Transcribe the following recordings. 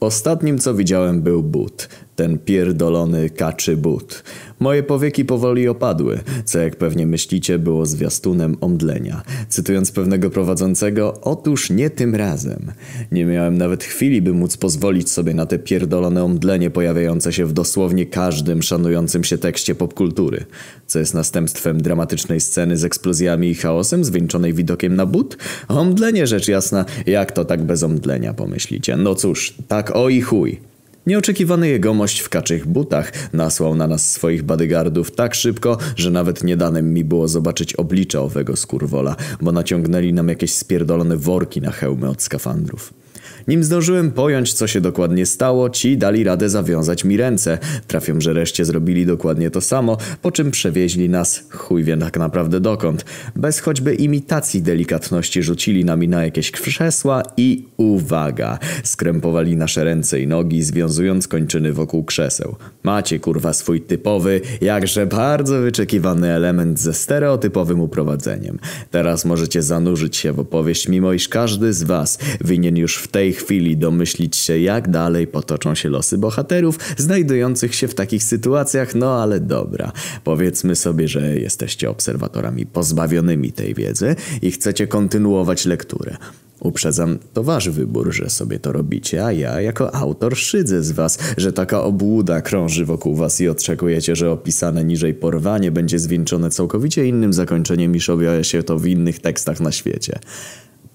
Ostatnim co widziałem był but. Ten pierdolony kaczy but. Moje powieki powoli opadły, co jak pewnie myślicie było zwiastunem omdlenia. Cytując pewnego prowadzącego, otóż nie tym razem. Nie miałem nawet chwili, by móc pozwolić sobie na te pierdolone omdlenie pojawiające się w dosłownie każdym szanującym się tekście popkultury. Co jest następstwem dramatycznej sceny z eksplozjami i chaosem zwieńczonej widokiem na but? Omdlenie rzecz jasna, jak to tak bez omdlenia pomyślicie? No cóż, tak o i chuj. Nieoczekiwany jegomość w kaczych butach nasłał na nas swoich bodyguardów tak szybko, że nawet nie danym mi było zobaczyć oblicza owego skurwola, bo naciągnęli nam jakieś spierdolone worki na hełmy od skafandrów. Nim zdążyłem pojąć, co się dokładnie stało, ci dali radę zawiązać mi ręce. Trafią, że reszcie zrobili dokładnie to samo, po czym przewieźli nas, chuj wie tak naprawdę dokąd. Bez choćby imitacji delikatności rzucili nami na jakieś krzesła i uwaga, skrępowali nasze ręce i nogi, związując kończyny wokół krzeseł. Macie kurwa swój typowy, jakże bardzo wyczekiwany element ze stereotypowym uprowadzeniem. Teraz możecie zanurzyć się w opowieść, mimo iż każdy z was winien już w tej chwili domyślić się, jak dalej potoczą się losy bohaterów znajdujących się w takich sytuacjach, no ale dobra. Powiedzmy sobie, że jesteście obserwatorami pozbawionymi tej wiedzy i chcecie kontynuować lekturę. Uprzedzam, to wasz wybór, że sobie to robicie, a ja jako autor szydzę z was, że taka obłuda krąży wokół was i oczekujecie, że opisane niżej porwanie będzie zwieńczone całkowicie innym zakończeniem niż objawia się to w innych tekstach na świecie.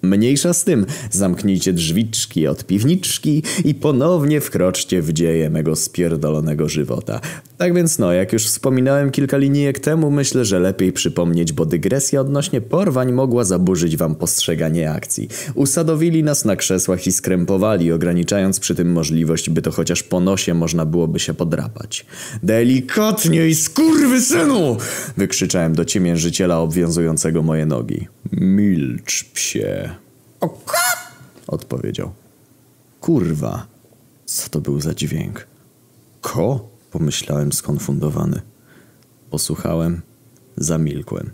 Mniejsza z tym, zamknijcie drzwiczki od piwniczki i ponownie wkroczcie w dzieje mego spierdolonego żywota. Tak więc no, jak już wspominałem kilka linijek temu, myślę, że lepiej przypomnieć, bo dygresja odnośnie porwań mogła zaburzyć wam postrzeganie akcji. Usadowili nas na krzesłach i skrępowali, ograniczając przy tym możliwość, by to chociaż po nosie można byłoby się podrapać. Delikatnie i synu! Wykrzyczałem do ciemiężyciela obwiązującego moje nogi. Milcz, psie. Odpowiedział. Kurwa. Co to był za dźwięk? Ko? Pomyślałem skonfundowany. Posłuchałem, zamilkłem.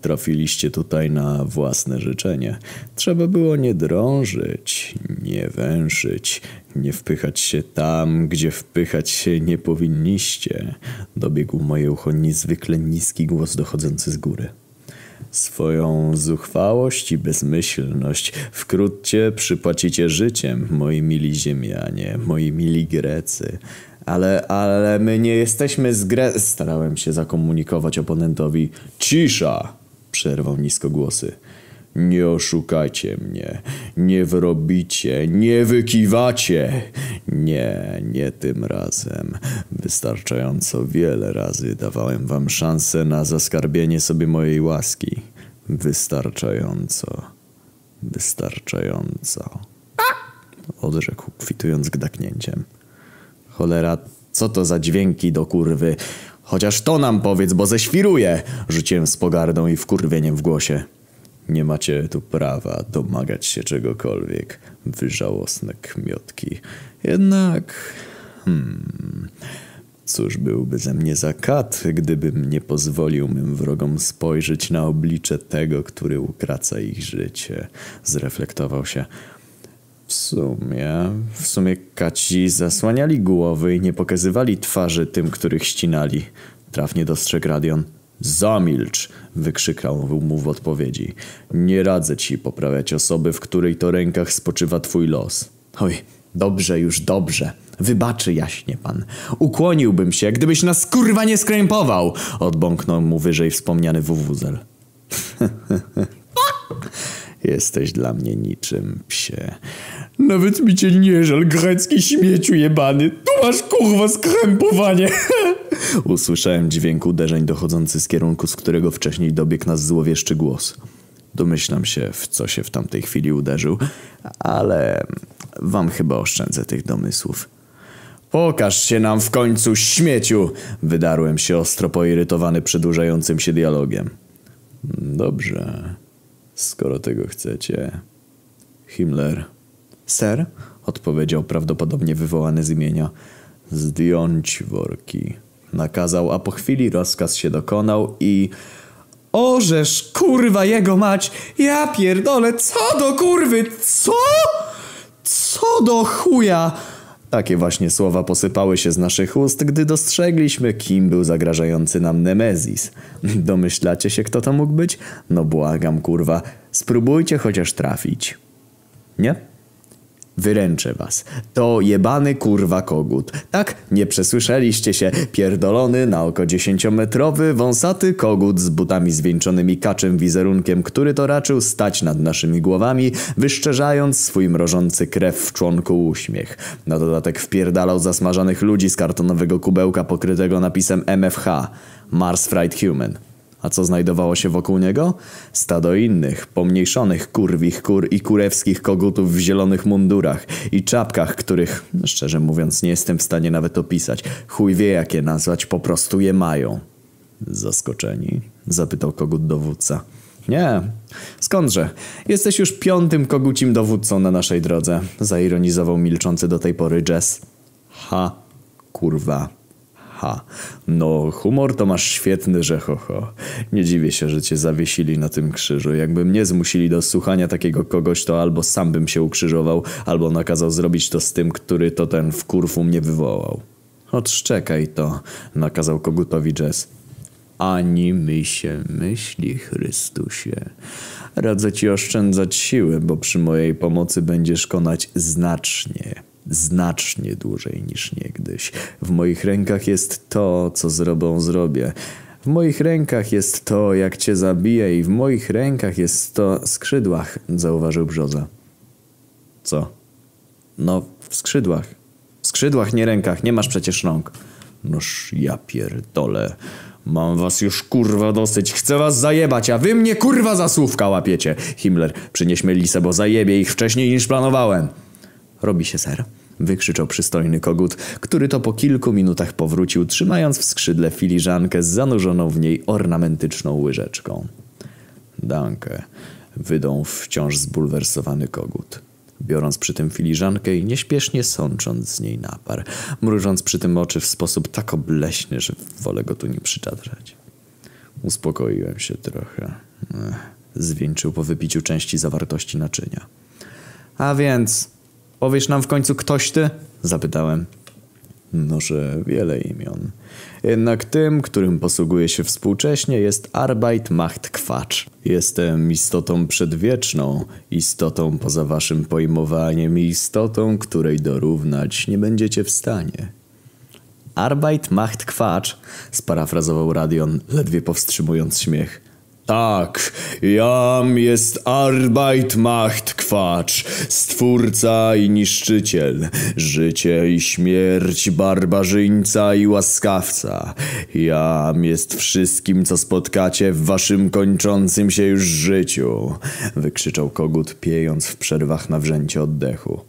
Trafiliście tutaj na własne życzenie. Trzeba było nie drążyć, nie węszyć, nie wpychać się tam, gdzie wpychać się nie powinniście. Dobiegł moje ucho niezwykle niski głos dochodzący z góry. Swoją zuchwałość i bezmyślność wkrótce przypłacicie życiem, moi mili ziemianie, moi mili Grecy. Ale, ale my nie jesteśmy z Gre... Starałem się zakomunikować oponentowi. Cisza! Przerwał niskogłosy. Nie oszukajcie mnie, nie wyrobicie, nie wykiwacie. Nie, nie tym razem. Wystarczająco wiele razy dawałem wam szansę na zaskarbienie sobie mojej łaski. Wystarczająco. Wystarczająco. Odrzekł, kwitując gdaknięciem. Cholera, co to za dźwięki do kurwy? Chociaż to nam powiedz, bo zeświruję! Rzuciłem z pogardą i wkurwieniem w głosie. Nie macie tu prawa domagać się czegokolwiek. Wy żałosne kmiotki. Jednak... Hmm... Cóż byłby ze mnie za kat, gdybym nie pozwolił mym wrogom spojrzeć na oblicze tego, który ukraca ich życie. Zreflektował się. W sumie, w sumie kaci zasłaniali głowy i nie pokazywali twarzy tym, których ścinali. Trafnie dostrzegł Radion. Zamilcz! wykrzykał mu w odpowiedzi. Nie radzę ci poprawiać osoby, w której to rękach spoczywa twój los. Oj, dobrze już, dobrze. Wybaczy jaśnie pan. Ukłoniłbym się, gdybyś nas kurwa nie skrępował! Odbąknął mu wyżej wspomniany wuwuzel. Jesteś dla mnie niczym, psie. Nawet mi cię nie żal, grecki śmieciu jebany. Tu masz kurwa skrępowanie. Usłyszałem dźwięk uderzeń dochodzący z kierunku, z którego wcześniej dobiegł nas złowieszczy głos. Domyślam się, w co się w tamtej chwili uderzył, ale wam chyba oszczędzę tych domysłów. Pokaż się nam w końcu, śmieciu! Wydarłem się ostro poirytowany przedłużającym się dialogiem. Dobrze, skoro tego chcecie. Himmler. Ser? Odpowiedział prawdopodobnie wywołany z imienia. Zdjąć worki. Nakazał, a po chwili rozkaz się dokonał i... Orzesz, kurwa jego mać! Ja pierdolę, co do kurwy, co? Co do chuja? Takie właśnie słowa posypały się z naszych ust, gdy dostrzegliśmy, kim był zagrażający nam Nemezis. Domyślacie się, kto to mógł być? No błagam, kurwa. Spróbujcie chociaż trafić. Nie? Wyręczę was. To jebany kurwa kogut. Tak, nie przesłyszeliście się. Pierdolony na oko dziesięciometrowy, wąsaty kogut z butami zwieńczonymi kaczym wizerunkiem, który to raczył stać nad naszymi głowami, wyszczerzając swój mrożący krew w członku uśmiech. Na dodatek wpierdalał zasmażanych ludzi z kartonowego kubełka pokrytego napisem MFH. Mars Fried Human. A co znajdowało się wokół niego? Stado innych, pomniejszonych kurwich kur i kurewskich kogutów w zielonych mundurach i czapkach, których, szczerze mówiąc, nie jestem w stanie nawet opisać. Chuj wie jak je nazwać, po prostu je mają. Zaskoczeni? Zapytał kogut dowódca. Nie, skądże? Jesteś już piątym kogucim dowódcą na naszej drodze, zaironizował milczący do tej pory Jess. Ha, kurwa. Ha, no humor to masz świetny, że ho, ho. Nie dziwię się, że cię zawiesili na tym krzyżu. Jakby mnie zmusili do słuchania takiego kogoś, to albo sam bym się ukrzyżował, albo nakazał zrobić to z tym, który to ten w kurfu mnie wywołał. Odszczekaj to, nakazał kogutowi Jess. Ani my się myśli, Chrystusie. Radzę ci oszczędzać siły, bo przy mojej pomocy będziesz konać znacznie znacznie dłużej niż niegdyś. W moich rękach jest to, co zrobią zrobię. W moich rękach jest to, jak cię zabiję i w moich rękach jest to skrzydłach, zauważył Brzoza. Co? No, w skrzydłach. W skrzydłach, nie rękach, nie masz przecież rąk. Noż ja pierdolę. Mam was już kurwa dosyć, chcę was zajebać, a wy mnie kurwa za słówka łapiecie. Himmler, przynieś mnie lisę, bo zajebie ich wcześniej niż planowałem. Robi się, ser. Wykrzyczał przystojny kogut, który to po kilku minutach powrócił, trzymając w skrzydle filiżankę z zanurzoną w niej ornamentyczną łyżeczką. Dankę, wydał wciąż zbulwersowany kogut. Biorąc przy tym filiżankę i nieśpiesznie sącząc z niej napar, mrużąc przy tym oczy w sposób tak obleśny, że wolę go tu nie przyczadrać. Uspokoiłem się trochę. Ech, zwieńczył po wypiciu części zawartości naczynia. A więc Powiesz nam w końcu ktoś ty? Zapytałem. Noże wiele imion. Jednak tym, którym posługuje się współcześnie jest Arbeit macht Quatsch. Jestem istotą przedwieczną, istotą poza waszym pojmowaniem i istotą, której dorównać nie będziecie w stanie. Arbeit macht Quatsch, sparafrazował Radion, ledwie powstrzymując śmiech. Tak, jam jest Arbeit macht Quatsch, stwórca i niszczyciel, życie i śmierć, barbarzyńca i łaskawca. Jam jest wszystkim, co spotkacie w waszym kończącym się już życiu, wykrzyczał kogut, piejąc w przerwach na wrzęcie oddechu.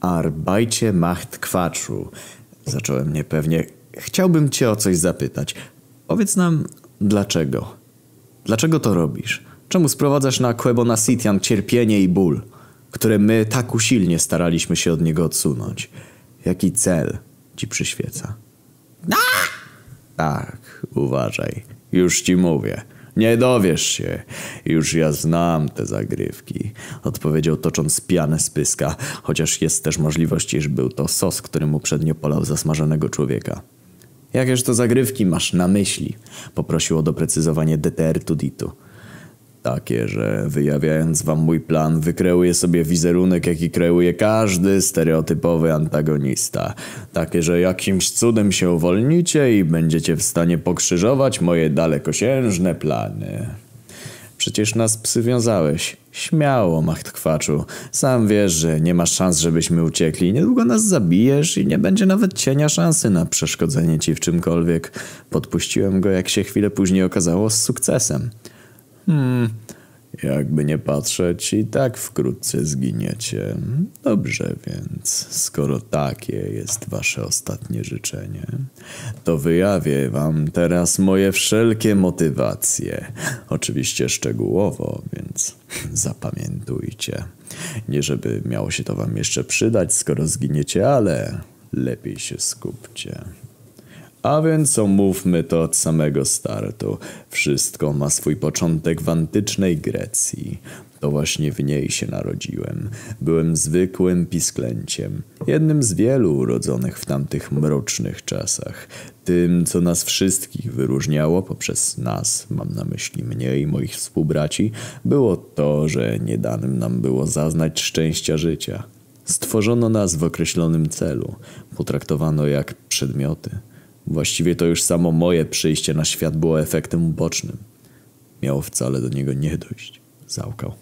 Arbajcie macht Quatschu, zacząłem niepewnie. Chciałbym cię o coś zapytać. Powiedz nam, dlaczego? Dlaczego to robisz? Czemu sprowadzasz na Quebona Sitian cierpienie i ból, które my tak usilnie staraliśmy się od niego odsunąć? Jaki cel ci przyświeca? Tak, uważaj. Już ci mówię. Nie dowiesz się. Już ja znam te zagrywki. Odpowiedział tocząc pianę z pyska, chociaż jest też możliwość, iż był to sos, którym uprzednio polał zasmażonego człowieka. Jakież to zagrywki masz na myśli? Poprosił o doprecyzowanie DTR Tuditu. Takie, że wyjawiając wam mój plan, wykreuję sobie wizerunek, jaki kreuje każdy stereotypowy antagonista. Takie, że jakimś cudem się uwolnicie i będziecie w stanie pokrzyżować moje dalekosiężne plany. Przecież nas przywiązałeś. Śmiało, machtkwaczu. Sam wiesz, że nie masz szans, żebyśmy uciekli. Niedługo nas zabijesz i nie będzie nawet cienia szansy na przeszkodzenie ci w czymkolwiek. Podpuściłem go, jak się chwilę później okazało, z sukcesem. Hmm, jakby nie patrzeć, i tak wkrótce zginiecie. Dobrze więc, skoro takie jest wasze ostatnie życzenie, to wyjawię wam teraz moje wszelkie motywacje. Oczywiście szczegółowo, więc zapamiętujcie. Nie żeby miało się to wam jeszcze przydać, skoro zginiecie, ale lepiej się skupcie. A więc omówmy to od samego startu. Wszystko ma swój początek w antycznej Grecji. To właśnie w niej się narodziłem. Byłem zwykłym pisklęciem. Jednym z wielu urodzonych w tamtych mrocznych czasach. Tym, co nas wszystkich wyróżniało poprzez nas, mam na myśli mnie i moich współbraci, było to, że nie danym nam było zaznać szczęścia życia. Stworzono nas w określonym celu. Potraktowano jak przedmioty. Właściwie to już samo moje przyjście na świat było efektem ubocznym. Miało wcale do niego nie dojść. Załkał.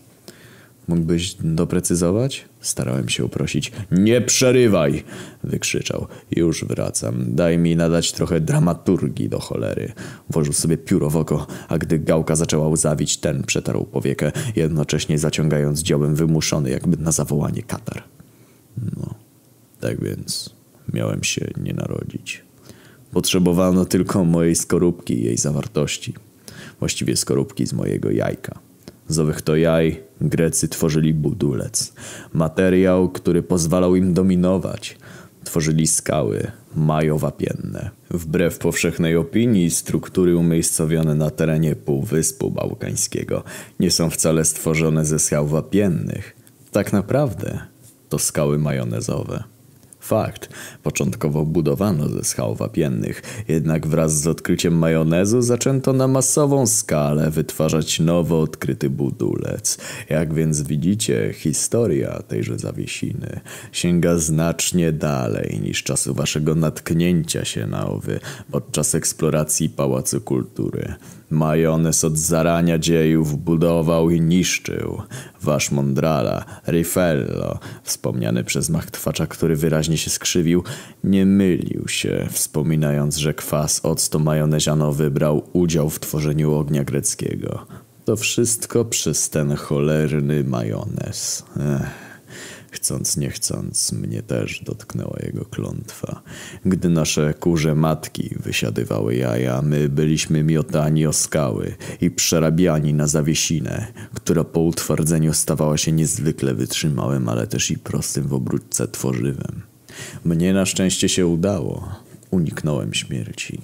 Mógłbyś doprecyzować? Starałem się uprosić. Nie przerywaj! Wykrzyczał. Już wracam. Daj mi nadać trochę dramaturgii do cholery. Włożył sobie pióro w oko, a gdy gałka zaczęła łzawić, ten przetarł powiekę, jednocześnie zaciągając dziołem wymuszony jakby na zawołanie katar. No, tak więc miałem się nie narodzić. Potrzebowano tylko mojej skorupki i jej zawartości. Właściwie skorupki z mojego jajka. Z owych to jaj Grecy tworzyli budulec. Materiał, który pozwalał im dominować. Tworzyli skały majowapienne. Wbrew powszechnej opinii, struktury umiejscowione na terenie Półwyspu Bałkańskiego nie są wcale stworzone ze skał wapiennych. Tak naprawdę to skały majonezowe. Fakt, początkowo budowano ze skał wapiennych, jednak wraz z odkryciem majonezu zaczęto na masową skalę wytwarzać nowo odkryty budulec. Jak więc widzicie, historia tejże zawiesiny sięga znacznie dalej niż czasu waszego natknięcia się na owy podczas eksploracji Pałacu Kultury. Majonez od zarania dziejów budował i niszczył. Wasz Mondrala, Rifello, wspomniany przez machtwacza, który wyraźnie się skrzywił, nie mylił się, wspominając, że kwas octo majonezianowy brał udział w tworzeniu ognia greckiego. To wszystko przez ten cholerny majonez. Ech. Chcąc nie chcąc, mnie też dotknęła jego klątwa. Gdy nasze kurze matki wysiadywały jaja, my byliśmy miotani o skały i przerabiani na zawiesinę, która po utwardzeniu stawała się niezwykle wytrzymałym, ale też i prostym w obróbce tworzywem. Mnie na szczęście się udało. Uniknąłem śmierci.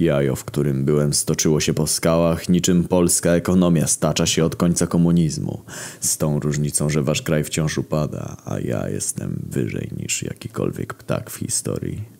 Jajo, w którym byłem, stoczyło się po skałach, niczym polska ekonomia stacza się od końca komunizmu. Z tą różnicą, że wasz kraj wciąż upada, a ja jestem wyżej niż jakikolwiek ptak w historii.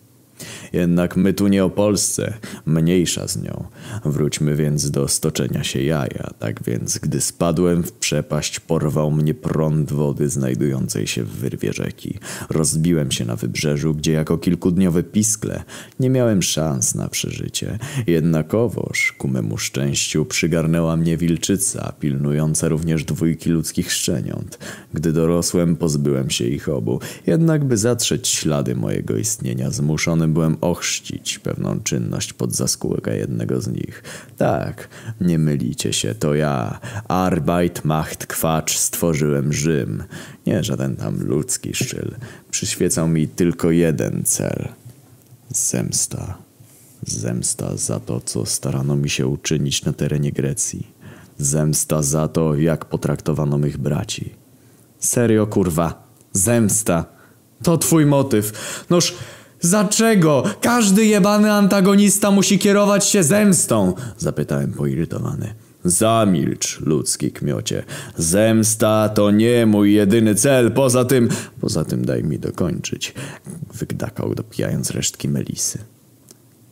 Jednak my tu nie o Polsce, mniejsza z nią. Wróćmy więc do stoczenia się jaja. Tak więc, gdy spadłem w przepaść, porwał mnie prąd wody znajdującej się w wyrwie rzeki. Rozbiłem się na wybrzeżu, gdzie jako kilkudniowe piskle nie miałem szans na przeżycie. Jednakowoż, ku memu szczęściu, przygarnęła mnie wilczyca, pilnująca również dwójki ludzkich szczeniąt. Gdy dorosłem, pozbyłem się ich obu. Jednak, by zatrzeć ślady mojego istnienia, zmuszony byłem ochrzcić pewną czynność pod zaskórkę jednego z nich. Tak, nie mylicie się, to ja, Arbeit macht Kwacz, stworzyłem Rzym. Nie żaden tam ludzki szczyl. Przyświecał mi tylko jeden cel. Zemsta. Zemsta za to, co starano mi się uczynić na terenie Grecji. Zemsta za to, jak potraktowano mych braci. Serio, kurwa. Zemsta. To twój motyw. Noż, Dlaczego? Każdy jebany antagonista musi kierować się zemstą? Zapytałem poirytowany. Zamilcz, ludzki kmiocie. Zemsta to nie mój jedyny cel. Poza tym... Poza tym daj mi dokończyć. Wygdakał dopijając resztki melisy.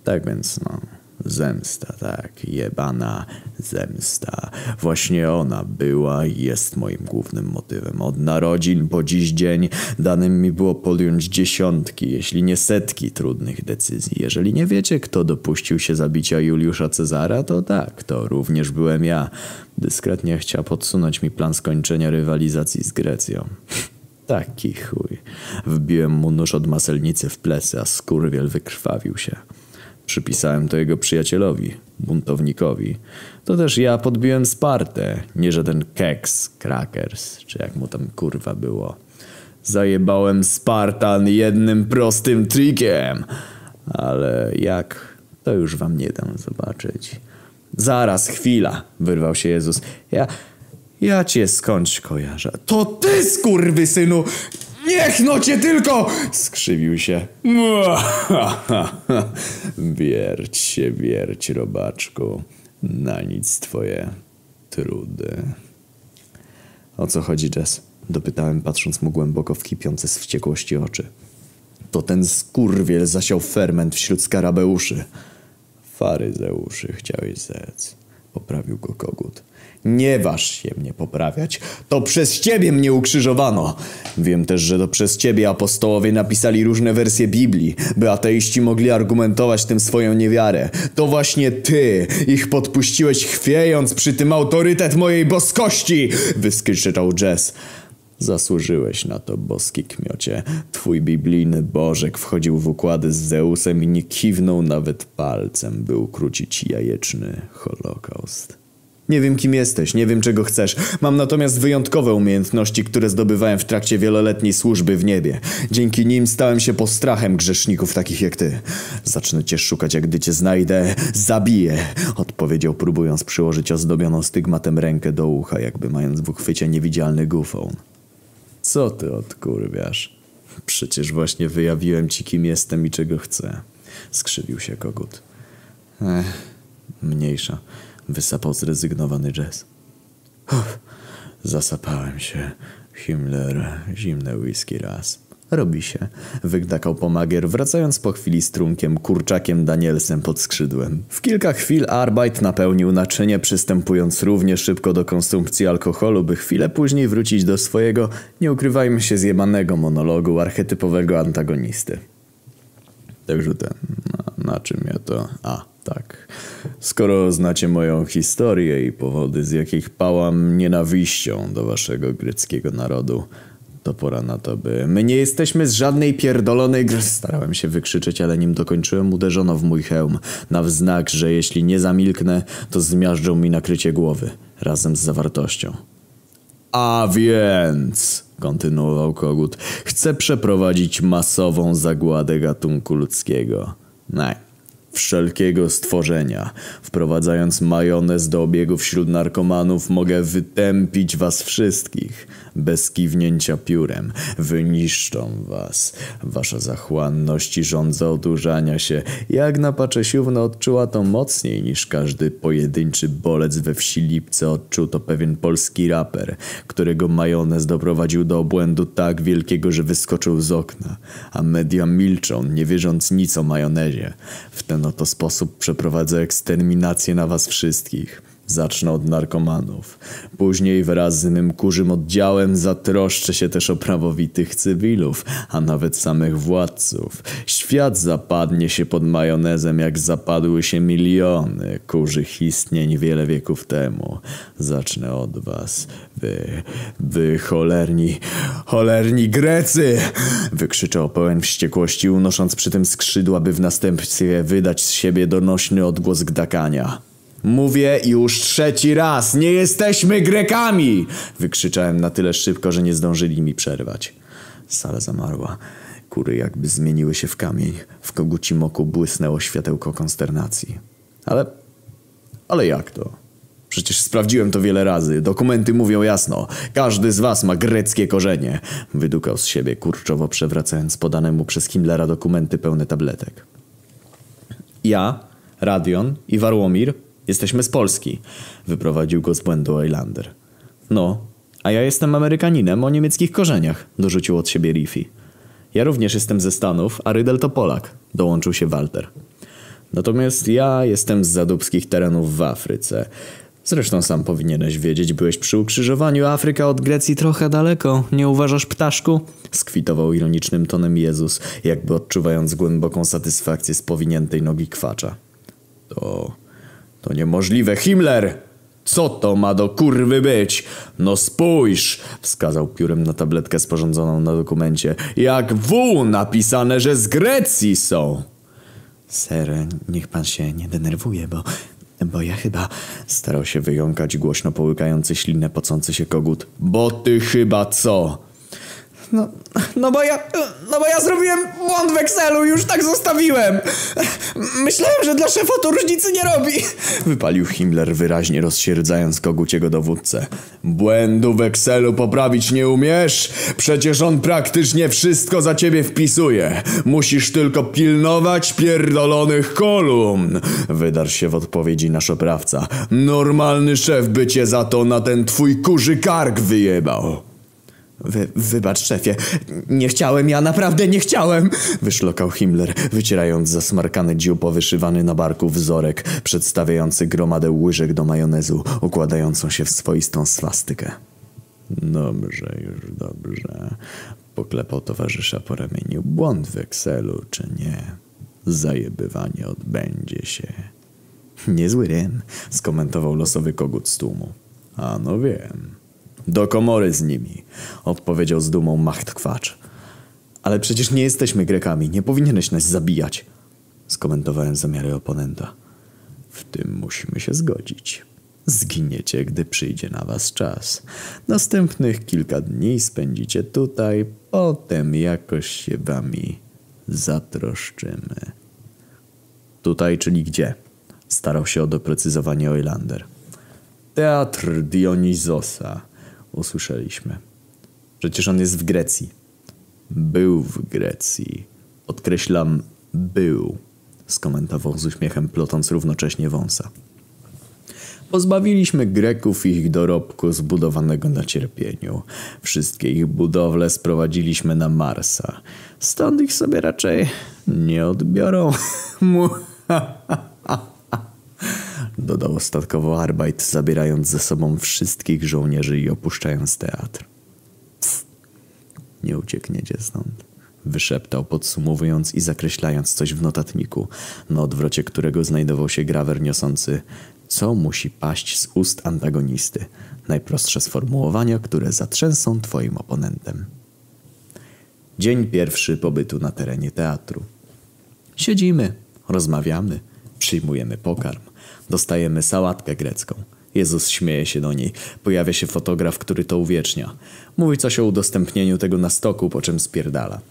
Tak więc no... Zemsta, tak, jebana zemsta. Właśnie ona była i jest moim głównym motywem. Od narodzin po dziś dzień danym mi było podjąć dziesiątki, jeśli nie setki trudnych decyzji. Jeżeli nie wiecie, kto dopuścił się zabicia Juliusza Cezara, to tak, to również byłem ja. Dyskretnie chciał podsunąć mi plan skończenia rywalizacji z Grecją. Taki chuj. Wbiłem mu nóż od maselnicy w plecy, a skurwiel wykrwawił się. Przypisałem to jego przyjacielowi, buntownikowi. To też ja podbiłem Spartę, nie żaden keks, crackers, czy jak mu tam kurwa było. Zajebałem Spartan jednym prostym trikiem. Ale jak, to już wam nie dam zobaczyć. Zaraz, chwila, wyrwał się Jezus. Ja, ja cię skądś kojarzę. To ty, synu! Niech no cię tylko! Skrzywił się. Wierć się, wierć, robaczku. Na nic twoje trudy. O co chodzi, Jess? Dopytałem, patrząc mu głęboko w kipiące z wściekłości oczy. To ten skurwiel zasiał ferment wśród skarabeuszy. Faryzeuszy, chciałeś zec. Poprawił go kogut. Nie waż się mnie poprawiać. To przez ciebie mnie ukrzyżowano. Wiem też, że to przez ciebie apostołowie napisali różne wersje Biblii, by ateiści mogli argumentować tym swoją niewiarę. To właśnie ty ich podpuściłeś chwiejąc przy tym autorytet mojej boskości! Wyskrzyczał Jess. Zasłużyłeś na to, boski kmiocie. Twój biblijny bożek wchodził w układy z Zeusem i nie kiwnął nawet palcem, by ukrócić jajeczny holokaust. Nie wiem kim jesteś, nie wiem czego chcesz. Mam natomiast wyjątkowe umiejętności, które zdobywałem w trakcie wieloletniej służby w niebie. Dzięki nim stałem się postrachem grzeszników takich jak ty. Zacznę cię szukać, jak gdy cię znajdę, zabiję. Odpowiedział, próbując przyłożyć ozdobioną stygmatem rękę do ucha, jakby mając w uchwycie niewidzialny gufon. Co ty odkurwiasz? Przecież właśnie wyjawiłem ci, kim jestem i czego chcę. Skrzywił się kogut. Ech, mniejsza. Wysapał zrezygnowany Jazz. Uff, zasapałem się. Himmler, zimne whisky raz. Robi się. Wygdakał pomagier, wracając po chwili z trunkiem, kurczakiem Danielsem pod skrzydłem. W kilka chwil Arbeit napełnił naczynie, przystępując równie szybko do konsumpcji alkoholu, by chwilę później wrócić do swojego, nie ukrywajmy się, zjebanego monologu archetypowego antagonisty. Także ten, na, na czym ja to... A, tak. Skoro znacie moją historię i powody, z jakich pałam nienawiścią do waszego greckiego narodu, to pora na to, by... My nie jesteśmy z żadnej pierdolonej gry... Starałem się wykrzyczeć, ale nim dokończyłem, uderzono w mój hełm. Na wznak, że jeśli nie zamilknę, to zmiażdżą mi nakrycie głowy. Razem z zawartością. A więc, kontynuował kogut, chcę przeprowadzić masową zagładę gatunku ludzkiego. Nej wszelkiego stworzenia. Wprowadzając majonez do obiegu wśród narkomanów, mogę wytępić was wszystkich. Bez kiwnięcia piórem. Wyniszczą was. Wasza zachłanność i żądza odurzania się. Jak na Paczesiówno odczuła to mocniej niż każdy pojedynczy bolec we wsi Lipce odczuł to pewien polski raper, którego majonez doprowadził do obłędu tak wielkiego, że wyskoczył z okna. A media milczą, nie wierząc nic o majonezie. W ten oto sposób przeprowadzę eksterminację na was wszystkich. Zacznę od narkomanów. Później wraz z mym kurzym oddziałem zatroszczę się też o prawowitych cywilów, a nawet samych władców. Świat zapadnie się pod majonezem, jak zapadły się miliony kurzych istnień wiele wieków temu. Zacznę od was. Wy, wy cholerni, cholerni Grecy! Wykrzyczał pełen wściekłości, unosząc przy tym skrzydła, by w następstwie wydać z siebie donośny odgłos gdakania. Mówię już trzeci raz, nie jesteśmy Grekami! Wykrzyczałem na tyle szybko, że nie zdążyli mi przerwać. Sala zamarła. Kury jakby zmieniły się w kamień. W kogucim oku błysnęło światełko konsternacji. Ale... ale jak to? Przecież sprawdziłem to wiele razy. Dokumenty mówią jasno. Każdy z was ma greckie korzenie. Wydukał z siebie kurczowo przewracając podane mu przez Himmlera dokumenty pełne tabletek. Ja, Radion i Warłomir Jesteśmy z Polski. Wyprowadził go z błędu Oylander. No, a ja jestem Amerykaninem o niemieckich korzeniach, dorzucił od siebie Riffy. Ja również jestem ze Stanów, a Rydel to Polak, dołączył się Walter. Natomiast ja jestem z zadubskich terenów w Afryce. Zresztą sam powinieneś wiedzieć, byłeś przy ukrzyżowaniu Afryka od Grecji trochę daleko, nie uważasz ptaszku? Skwitował ironicznym tonem Jezus, jakby odczuwając głęboką satysfakcję z powiniętej nogi kwacza. To to niemożliwe, Himmler! Co to ma do kurwy być? No spójrz, wskazał piórem na tabletkę sporządzoną na dokumencie. Jak W napisane, że z Grecji są. Ser, niech pan się nie denerwuje, bo... Bo ja chyba... Starał się wyjąkać głośno połykający ślinę pocący się kogut. Bo ty chyba co? No, no bo ja, no bo ja zrobiłem błąd w Excelu, już tak zostawiłem. Myślałem, że dla szefa to różnicy nie robi. Wypalił Himmler wyraźnie rozsierdzając koguciego dowódcę. Błędu w Excelu poprawić nie umiesz? Przecież on praktycznie wszystko za ciebie wpisuje. Musisz tylko pilnować pierdolonych kolumn. Wydarł się w odpowiedzi nasz oprawca. Normalny szef by cię za to na ten twój kurzy kark wyjebał. Wy, wybacz, szefie. Nie chciałem, ja naprawdę nie chciałem. Wyszlokał Himmler, wycierając zasmarkany dziób powyszywany na barku wzorek, przedstawiający gromadę łyżek do majonezu, układającą się w swoistą swastykę. Dobrze, już dobrze. Poklepał towarzysza po ramieniu. Błąd w Excelu, czy nie? Zajebywanie odbędzie się. Niezły rym, skomentował losowy kogut z tłumu. A no wiem. Do komory z nimi, odpowiedział z dumą Macht Kwacz. Ale przecież nie jesteśmy Grekami, nie powinieneś nas zabijać, skomentowałem zamiary oponenta. W tym musimy się zgodzić. Zginiecie, gdy przyjdzie na was czas. Następnych kilka dni spędzicie tutaj, potem jakoś się wami zatroszczymy. Tutaj, czyli gdzie? Starał się o doprecyzowanie Oilander. Teatr Dionizosa usłyszeliśmy. Przecież on jest w Grecji. Był w Grecji. Podkreślam, był, skomentował z uśmiechem, plotąc równocześnie wąsa. Pozbawiliśmy Greków ich dorobku zbudowanego na cierpieniu. Wszystkie ich budowle sprowadziliśmy na Marsa. Stąd ich sobie raczej nie odbiorą. dodał ostatkowo Arbeit, zabierając ze sobą wszystkich żołnierzy i opuszczając teatr. Pst, nie uciekniecie stąd. Wyszeptał, podsumowując i zakreślając coś w notatniku, na odwrocie którego znajdował się grawer niosący co musi paść z ust antagonisty. Najprostsze sformułowania, które zatrzęsą twoim oponentem. Dzień pierwszy pobytu na terenie teatru. Siedzimy, rozmawiamy, przyjmujemy pokarm. Dostajemy sałatkę grecką. Jezus śmieje się do niej. Pojawia się fotograf, który to uwiecznia. Mówi coś o udostępnieniu tego na stoku, po czym spierdala.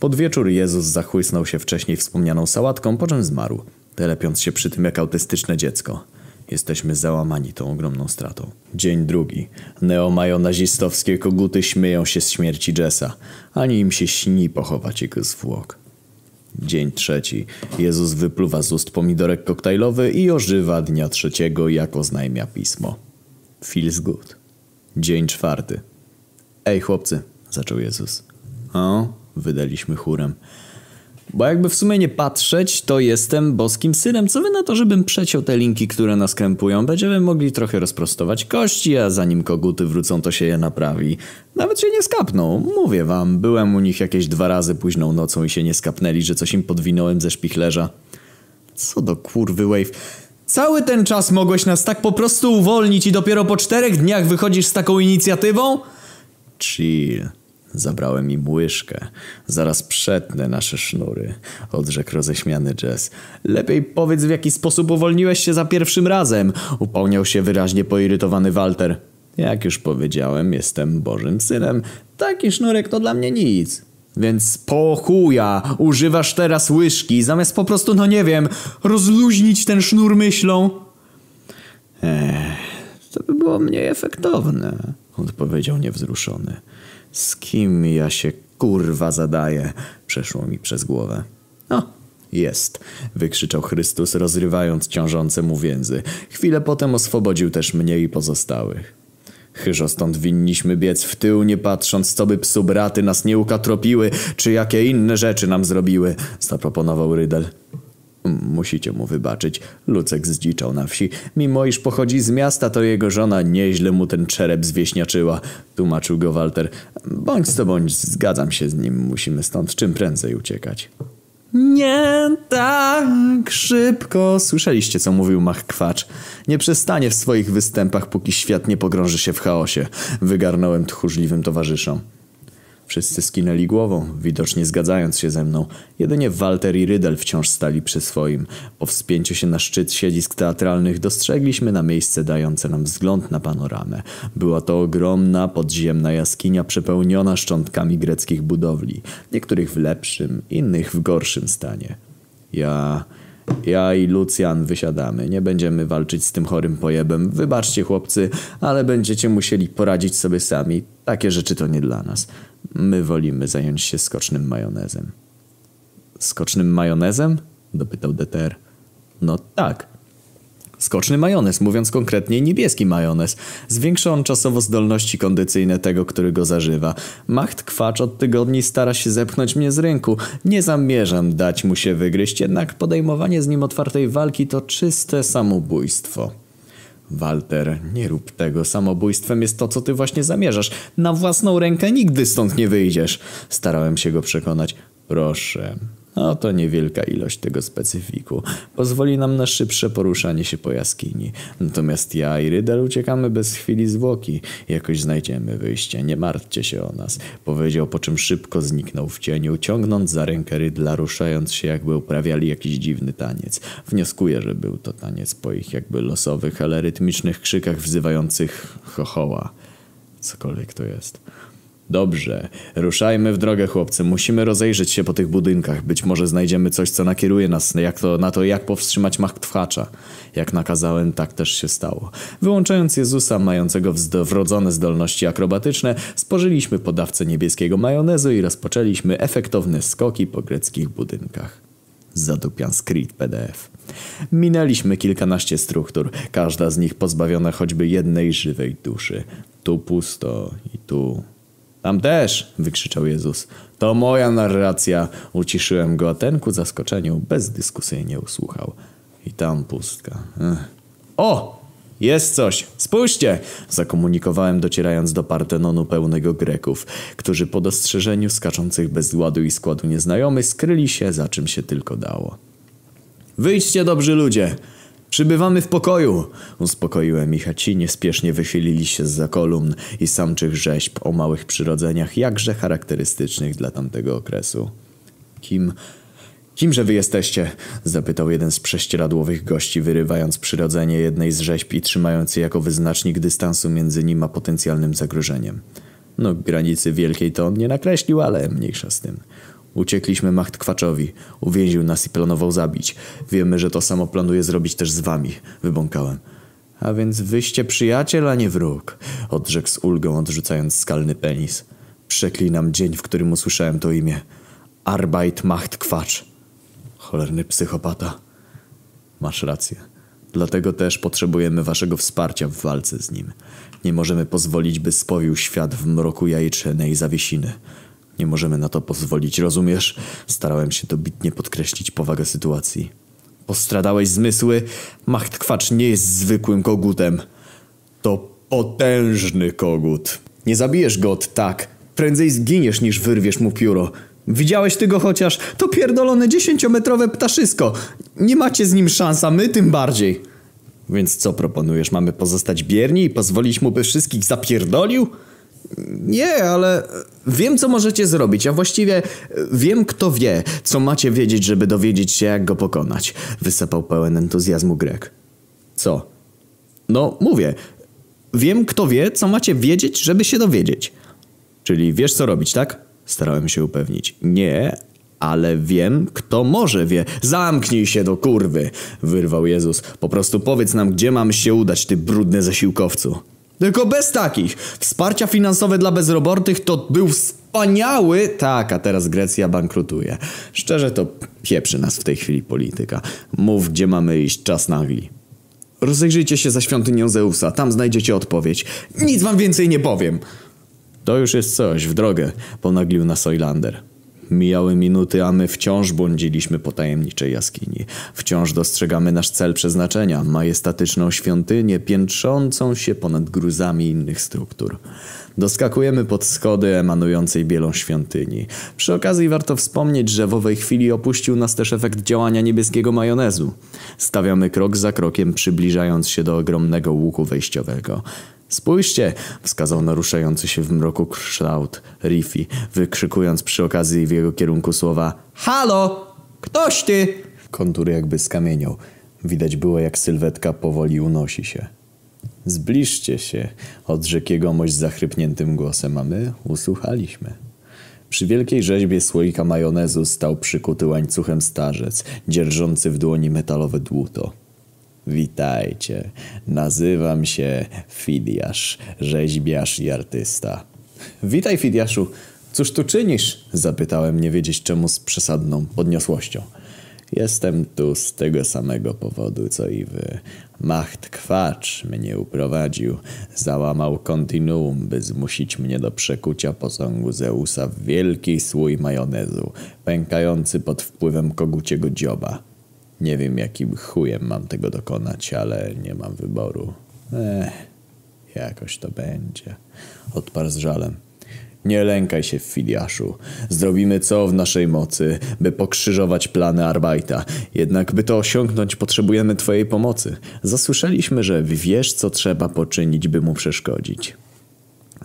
Pod wieczór Jezus zachłysnął się wcześniej wspomnianą sałatką, po czym zmarł, telepiąc się przy tym jak autystyczne dziecko. Jesteśmy załamani tą ogromną stratą. Dzień drugi. Neomajonazistowskie koguty śmieją się z śmierci Jessa. Ani im się śni pochować jego zwłok. Dzień trzeci. Jezus wypluwa z ust pomidorek koktajlowy i ożywa dnia trzeciego, jak oznajmia pismo. Feels good. Dzień czwarty. Ej, chłopcy, zaczął Jezus. O, wydaliśmy chórem. Bo jakby w sumie nie patrzeć, to jestem boskim synem. Co wy na to, żebym przeciął te linki, które nas krępują? Będziemy mogli trochę rozprostować kości, a zanim koguty wrócą, to się je naprawi. Nawet się nie skapną. Mówię wam, byłem u nich jakieś dwa razy późną nocą i się nie skapnęli, że coś im podwinąłem ze szpichlerza. Co do kurwy wave. Cały ten czas mogłeś nas tak po prostu uwolnić i dopiero po czterech dniach wychodzisz z taką inicjatywą? Chill. Zabrałem im łyżkę. Zaraz przetnę nasze sznury. Odrzekł roześmiany Jess. Lepiej powiedz w jaki sposób uwolniłeś się za pierwszym razem. Upałniał się wyraźnie poirytowany Walter. Jak już powiedziałem, jestem Bożym Synem. Taki sznurek to dla mnie nic. Więc po chuja używasz teraz łyżki, zamiast po prostu, no nie wiem, rozluźnić ten sznur myślą? Ech, to by było mniej efektowne, odpowiedział niewzruszony. Z kim ja się kurwa zadaję? Przeszło mi przez głowę. O, jest, wykrzyczał Chrystus, rozrywając ciążące mu więzy. Chwilę potem oswobodził też mnie i pozostałych. Chyżo stąd winniśmy biec w tył, nie patrząc, co by psu braty nas nie ukatropiły, czy jakie inne rzeczy nam zrobiły, zaproponował Rydel. Musicie mu wybaczyć. Lucek zdziczał na wsi. Mimo iż pochodzi z miasta, to jego żona nieźle mu ten czerep zwieśniaczyła. Tłumaczył go Walter. Bądź co bądź, zgadzam się z nim. Musimy stąd czym prędzej uciekać. Nie tak szybko. Słyszeliście, co mówił Mach Kwacz. Nie przestanie w swoich występach, póki świat nie pogrąży się w chaosie. Wygarnąłem tchórzliwym towarzyszom. Wszyscy skinęli głową, widocznie zgadzając się ze mną. Jedynie Walter i Rydel wciąż stali przy swoim. Po wspięciu się na szczyt siedzisk teatralnych dostrzegliśmy na miejsce dające nam wzgląd na panoramę. Była to ogromna, podziemna jaskinia przepełniona szczątkami greckich budowli. Niektórych w lepszym, innych w gorszym stanie. Ja... Ja i Lucjan wysiadamy. Nie będziemy walczyć z tym chorym pojebem. Wybaczcie, chłopcy, ale będziecie musieli poradzić sobie sami. Takie rzeczy to nie dla nas. My wolimy zająć się skocznym majonezem. Skocznym majonezem? dopytał DTR. No tak. Skoczny majonez, mówiąc konkretnie niebieski majonez. Zwiększa on czasowo zdolności kondycyjne tego, który go zażywa. Macht kwacz od tygodni stara się zepchnąć mnie z rynku. Nie zamierzam dać mu się wygryźć, jednak podejmowanie z nim otwartej walki to czyste samobójstwo. Walter, nie rób tego. Samobójstwem jest to, co ty właśnie zamierzasz. Na własną rękę nigdy stąd nie wyjdziesz. Starałem się go przekonać. Proszę. No to niewielka ilość tego specyfiku. Pozwoli nam na szybsze poruszanie się po jaskini. Natomiast ja i Rydel uciekamy bez chwili zwłoki. Jakoś znajdziemy wyjście. Nie martwcie się o nas. Powiedział, po czym szybko zniknął w cieniu, ciągnąc za rękę Rydla, ruszając się jakby uprawiali jakiś dziwny taniec. Wnioskuję, że był to taniec po ich jakby losowych, ale rytmicznych krzykach wzywających chochoła. Cokolwiek to jest. Dobrze, ruszajmy w drogę, chłopcy. Musimy rozejrzeć się po tych budynkach. Być może znajdziemy coś, co nakieruje nas jak to, na to, jak powstrzymać Machtwhacza. Jak nakazałem, tak też się stało. Wyłączając Jezusa, mającego wrodzone zdolności akrobatyczne, spożyliśmy podawcę niebieskiego majonezu i rozpoczęliśmy efektowne skoki po greckich budynkach. Zadupian Screed PDF. Minęliśmy kilkanaście struktur, każda z nich pozbawiona choćby jednej żywej duszy. Tu pusto i tu tam też, wykrzyczał Jezus. To moja narracja. Uciszyłem go, a ten ku zaskoczeniu bezdyskusyjnie usłuchał. I tam pustka. Ech. O! Jest coś! Spójrzcie! Zakomunikowałem, docierając do Partenonu pełnego Greków, którzy po dostrzeżeniu skaczących bez ładu i składu nieznajomych skryli się za czym się tylko dało. Wyjdźcie, dobrzy ludzie! Przybywamy w pokoju, uspokoiłem ich, a ci niespiesznie wychylili się z kolumn i samczych rzeźb o małych przyrodzeniach, jakże charakterystycznych dla tamtego okresu. Kim... Kimże wy jesteście? zapytał jeden z prześcieradłowych gości, wyrywając przyrodzenie jednej z rzeźb i trzymając je jako wyznacznik dystansu między nim a potencjalnym zagrożeniem. No, granicy wielkiej to on nie nakreślił, ale mniejsza z tym. Uciekliśmy Machtkwaczowi. Uwięził nas i planował zabić. Wiemy, że to samo planuje zrobić też z wami. Wybąkałem. A więc wyście przyjaciel, a nie wróg. Odrzekł z ulgą, odrzucając skalny penis. Przeklinam dzień, w którym usłyszałem to imię. Arbeit macht kwacz. Cholerny psychopata. Masz rację. Dlatego też potrzebujemy waszego wsparcia w walce z nim. Nie możemy pozwolić, by spowił świat w mroku jajecznej zawiesiny. Nie możemy na to pozwolić, rozumiesz? Starałem się dobitnie podkreślić powagę sytuacji. Postradałeś zmysły? Machtkwacz nie jest zwykłym kogutem. To potężny kogut. Nie zabijesz go od tak. Prędzej zginiesz niż wyrwiesz mu pióro. Widziałeś ty go chociaż? To pierdolone dziesięciometrowe ptaszysko. Nie macie z nim szans, a my tym bardziej. Więc co proponujesz? Mamy pozostać bierni i pozwolić mu by wszystkich zapierdolił? Nie, ale wiem, co możecie zrobić, a właściwie wiem, kto wie, co macie wiedzieć, żeby dowiedzieć się, jak go pokonać. Wysypał pełen entuzjazmu Grek. Co? No, mówię. Wiem, kto wie, co macie wiedzieć, żeby się dowiedzieć. Czyli wiesz, co robić, tak? Starałem się upewnić. Nie, ale wiem, kto może wie. Zamknij się do kurwy, wyrwał Jezus. Po prostu powiedz nam, gdzie mamy się udać, ty brudny zasiłkowcu. Tylko bez takich. Wsparcia finansowe dla bezrobotnych to był wspaniały... Tak, a teraz Grecja bankrutuje. Szczerze to pieprzy nas w tej chwili polityka. Mów, gdzie mamy iść, czas nagli. Rozejrzyjcie się za świątynią Zeusa, tam znajdziecie odpowiedź. Nic wam więcej nie powiem. To już jest coś, w drogę, ponaglił nas Oilander. Mijały minuty, a my wciąż błądziliśmy po tajemniczej jaskini. Wciąż dostrzegamy nasz cel przeznaczenia, majestatyczną świątynię piętrzącą się ponad gruzami innych struktur. Doskakujemy pod schody emanującej bielą świątyni. Przy okazji warto wspomnieć, że w owej chwili opuścił nas też efekt działania niebieskiego majonezu. Stawiamy krok za krokiem, przybliżając się do ogromnego łuku wejściowego. Spójrzcie, wskazał naruszający się w mroku kształt Riffy, wykrzykując przy okazji w jego kierunku słowa Halo! Ktoś ty! Kontury jakby skamieniał. Widać było, jak sylwetka powoli unosi się. Zbliżcie się, odrzekł jegomość zachrypniętym głosem, a my usłuchaliśmy. Przy wielkiej rzeźbie słoika majonezu stał przykuty łańcuchem starzec, dzierżący w dłoni metalowe dłuto. Witajcie, nazywam się Fidiasz, rzeźbiarz i artysta. Witaj, Fidiaszu. Cóż tu czynisz? Zapytałem, nie wiedzieć czemu z przesadną podniosłością. Jestem tu z tego samego powodu, co i wy. Macht kwacz mnie uprowadził. Załamał kontinuum, by zmusić mnie do przekucia posągu Zeusa w wielki słój majonezu, pękający pod wpływem koguciego dzioba. Nie wiem, jakim chujem mam tego dokonać, ale nie mam wyboru. Ech, jakoś to będzie. Odparł z żalem. Nie lękaj się, Fidiaszu. Zrobimy co w naszej mocy, by pokrzyżować plany Arbajta. Jednak by to osiągnąć, potrzebujemy twojej pomocy. Zasłyszeliśmy, że wiesz, co trzeba poczynić, by mu przeszkodzić.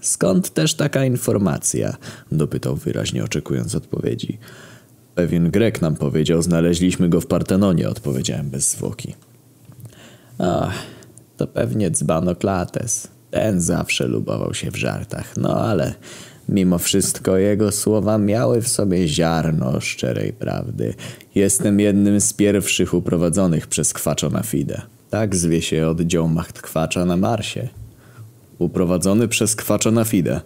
Skąd też taka informacja? Dopytał wyraźnie, oczekując odpowiedzi. Pewien Grek nam powiedział, znaleźliśmy go w Partenonie, odpowiedziałem bez zwłoki. Ach, to pewnie dzbanoklates. Ten zawsze lubował się w żartach, no ale mimo wszystko jego słowa miały w sobie ziarno szczerej prawdy. Jestem jednym z pierwszych uprowadzonych przez Kwacza na Fide. Tak zwie się oddział Macht Kwacza na Marsie. Uprowadzony przez Kwacza na Fide.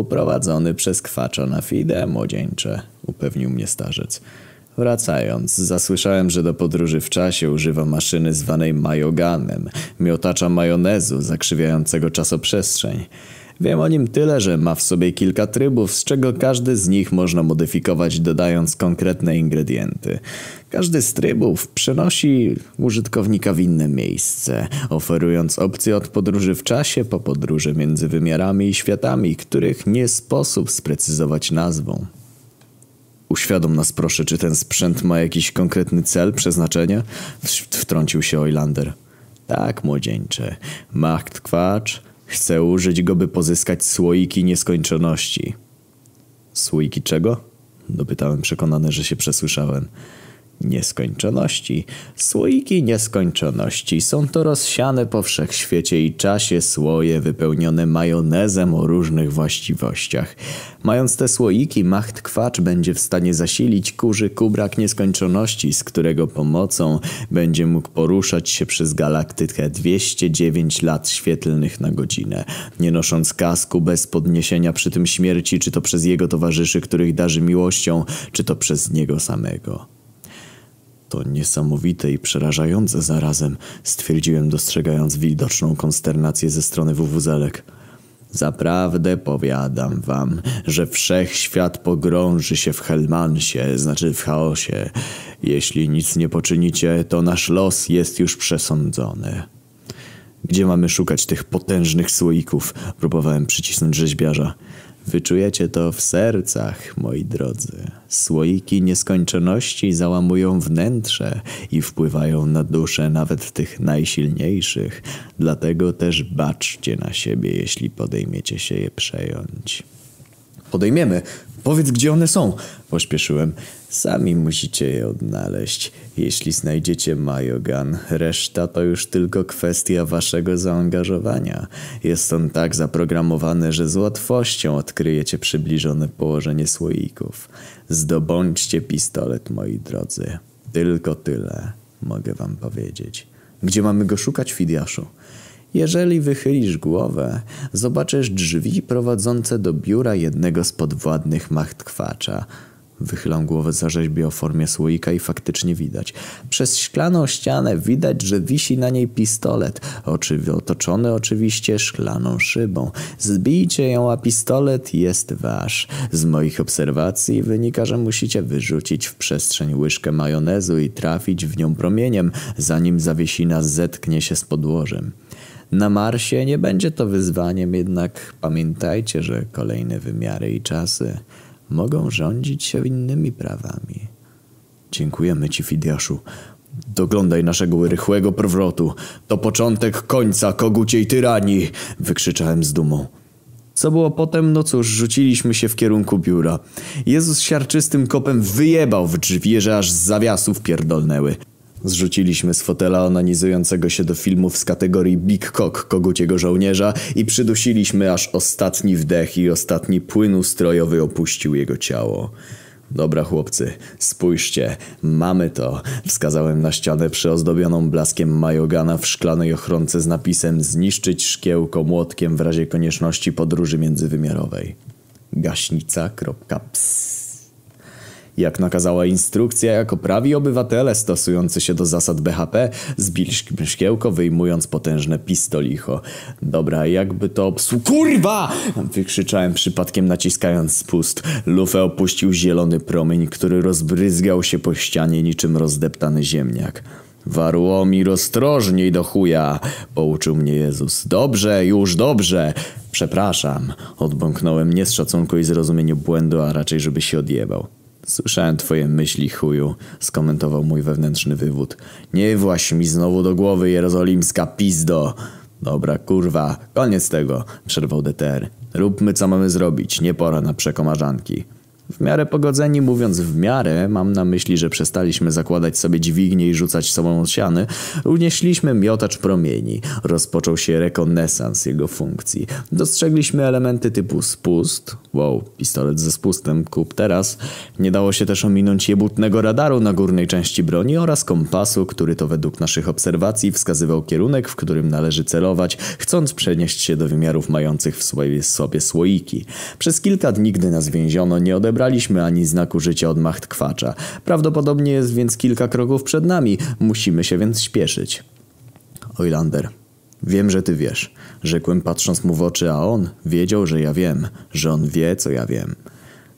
Uprowadzony przez Kwacza na Fide, młodzieńcze, upewnił mnie starzec. Wracając, zasłyszałem, że do podróży w czasie używa maszyny zwanej majoganem, miotacza majonezu zakrzywiającego czasoprzestrzeń. Wiem o nim tyle, że ma w sobie kilka trybów, z czego każdy z nich można modyfikować dodając konkretne ingredienty. Każdy z trybów przenosi użytkownika w inne miejsce, oferując opcje od podróży w czasie po podróży między wymiarami i światami, których nie sposób sprecyzować nazwą. Uświadom nas proszę, czy ten sprzęt ma jakiś konkretny cel, przeznaczenie? Wtrącił się Oilander. Tak, młodzieńcze. Macht Chce użyć go, by pozyskać słoiki nieskończoności. Słoiki czego? Dopytałem przekonany, że się przesłyszałem nieskończoności. Słoiki nieskończoności są to rozsiane po wszechświecie i czasie słoje wypełnione majonezem o różnych właściwościach. Mając te słoiki, Macht Kwacz będzie w stanie zasilić kurzy kubrak nieskończoności, z którego pomocą będzie mógł poruszać się przez galaktykę 209 lat świetlnych na godzinę, nie nosząc kasku bez podniesienia przy tym śmierci, czy to przez jego towarzyszy, których darzy miłością, czy to przez niego samego. To niesamowite i przerażające zarazem, stwierdziłem dostrzegając widoczną konsternację ze strony wuwuzelek. Zaprawdę powiadam wam, że wszechświat pogrąży się w Helmansie, znaczy w chaosie. Jeśli nic nie poczynicie, to nasz los jest już przesądzony. Gdzie mamy szukać tych potężnych słoików? Próbowałem przycisnąć rzeźbiarza. Wyczujecie to w sercach, moi drodzy. Słoiki nieskończoności załamują wnętrze i wpływają na duszę nawet tych najsilniejszych. Dlatego też baczcie na siebie, jeśli podejmiecie się je przejąć. Podejmiemy. Powiedz, gdzie one są. Pośpieszyłem. Sami musicie je odnaleźć. Jeśli znajdziecie Majogan, reszta to już tylko kwestia waszego zaangażowania. Jest on tak zaprogramowany, że z łatwością odkryjecie przybliżone położenie słoików. Zdobądźcie pistolet, moi drodzy. Tylko tyle mogę wam powiedzieć. Gdzie mamy go szukać, Fidiaszu? Jeżeli wychylisz głowę, zobaczysz drzwi prowadzące do biura jednego z podwładnych machtkwacza. Wychylam głowę za rzeźbie o formie słoika i faktycznie widać. Przez szklaną ścianę widać, że wisi na niej pistolet, otoczony oczywiście szklaną szybą. Zbijcie ją, a pistolet jest wasz. Z moich obserwacji wynika, że musicie wyrzucić w przestrzeń łyżkę majonezu i trafić w nią promieniem, zanim zawiesina zetknie się z podłożem. Na Marsie nie będzie to wyzwaniem, jednak pamiętajcie, że kolejne wymiary i czasy mogą rządzić się innymi prawami. Dziękujemy ci, Fidiaszu. Doglądaj naszego rychłego powrotu. To początek końca koguciej tyranii, wykrzyczałem z dumą. Co było potem? No cóż, rzuciliśmy się w kierunku biura. Jezus siarczystym kopem wyjebał w drzwi, że aż z zawiasów pierdolnęły. Zrzuciliśmy z fotela onanizującego się do filmów z kategorii Big Cock koguciego żołnierza i przydusiliśmy aż ostatni wdech i ostatni płyn ustrojowy opuścił jego ciało. Dobra chłopcy, spójrzcie, mamy to. Wskazałem na ścianę przyozdobioną blaskiem Majogana w szklanej ochronce z napisem zniszczyć szkiełko młotkiem w razie konieczności podróży międzywymiarowej. Gaśnica.ps jak nakazała instrukcja, jako prawi obywatele stosujący się do zasad BHP, zbiliśmy szkiełko wyjmując potężne pistolicho. Dobra, jakby to obsłu... KURWA! Wykrzyczałem przypadkiem naciskając spust. Lufę opuścił zielony promień, który rozbryzgał się po ścianie niczym rozdeptany ziemniak. Warłomir ostrożniej do chuja, pouczył mnie Jezus. Dobrze, już dobrze. Przepraszam, odbąknąłem nie z szacunku i zrozumieniu błędu, a raczej żeby się odjebał. Słyszałem twoje myśli, chuju, skomentował mój wewnętrzny wywód. Nie właś mi znowu do głowy, jerozolimska pizdo. Dobra, kurwa, koniec tego, przerwał DTR. Róbmy co mamy zrobić, nie pora na przekomarzanki. W miarę pogodzeni, mówiąc w miarę, mam na myśli, że przestaliśmy zakładać sobie dźwignie i rzucać sobą osiany, unieśliśmy miotacz promieni. Rozpoczął się rekonesans jego funkcji. Dostrzegliśmy elementy typu spust, wow, pistolet ze spustem, kup teraz. Nie dało się też ominąć jebutnego radaru na górnej części broni oraz kompasu, który to według naszych obserwacji wskazywał kierunek, w którym należy celować, chcąc przenieść się do wymiarów mających w sobie, sobie słoiki. Przez kilka dni, gdy nas więziono, nie odebraliśmy odebraliśmy ani znaku życia od Machtkwacza. Prawdopodobnie jest więc kilka kroków przed nami. Musimy się więc śpieszyć. Ojlander, wiem, że ty wiesz. Rzekłem patrząc mu w oczy, a on wiedział, że ja wiem. Że on wie, co ja wiem.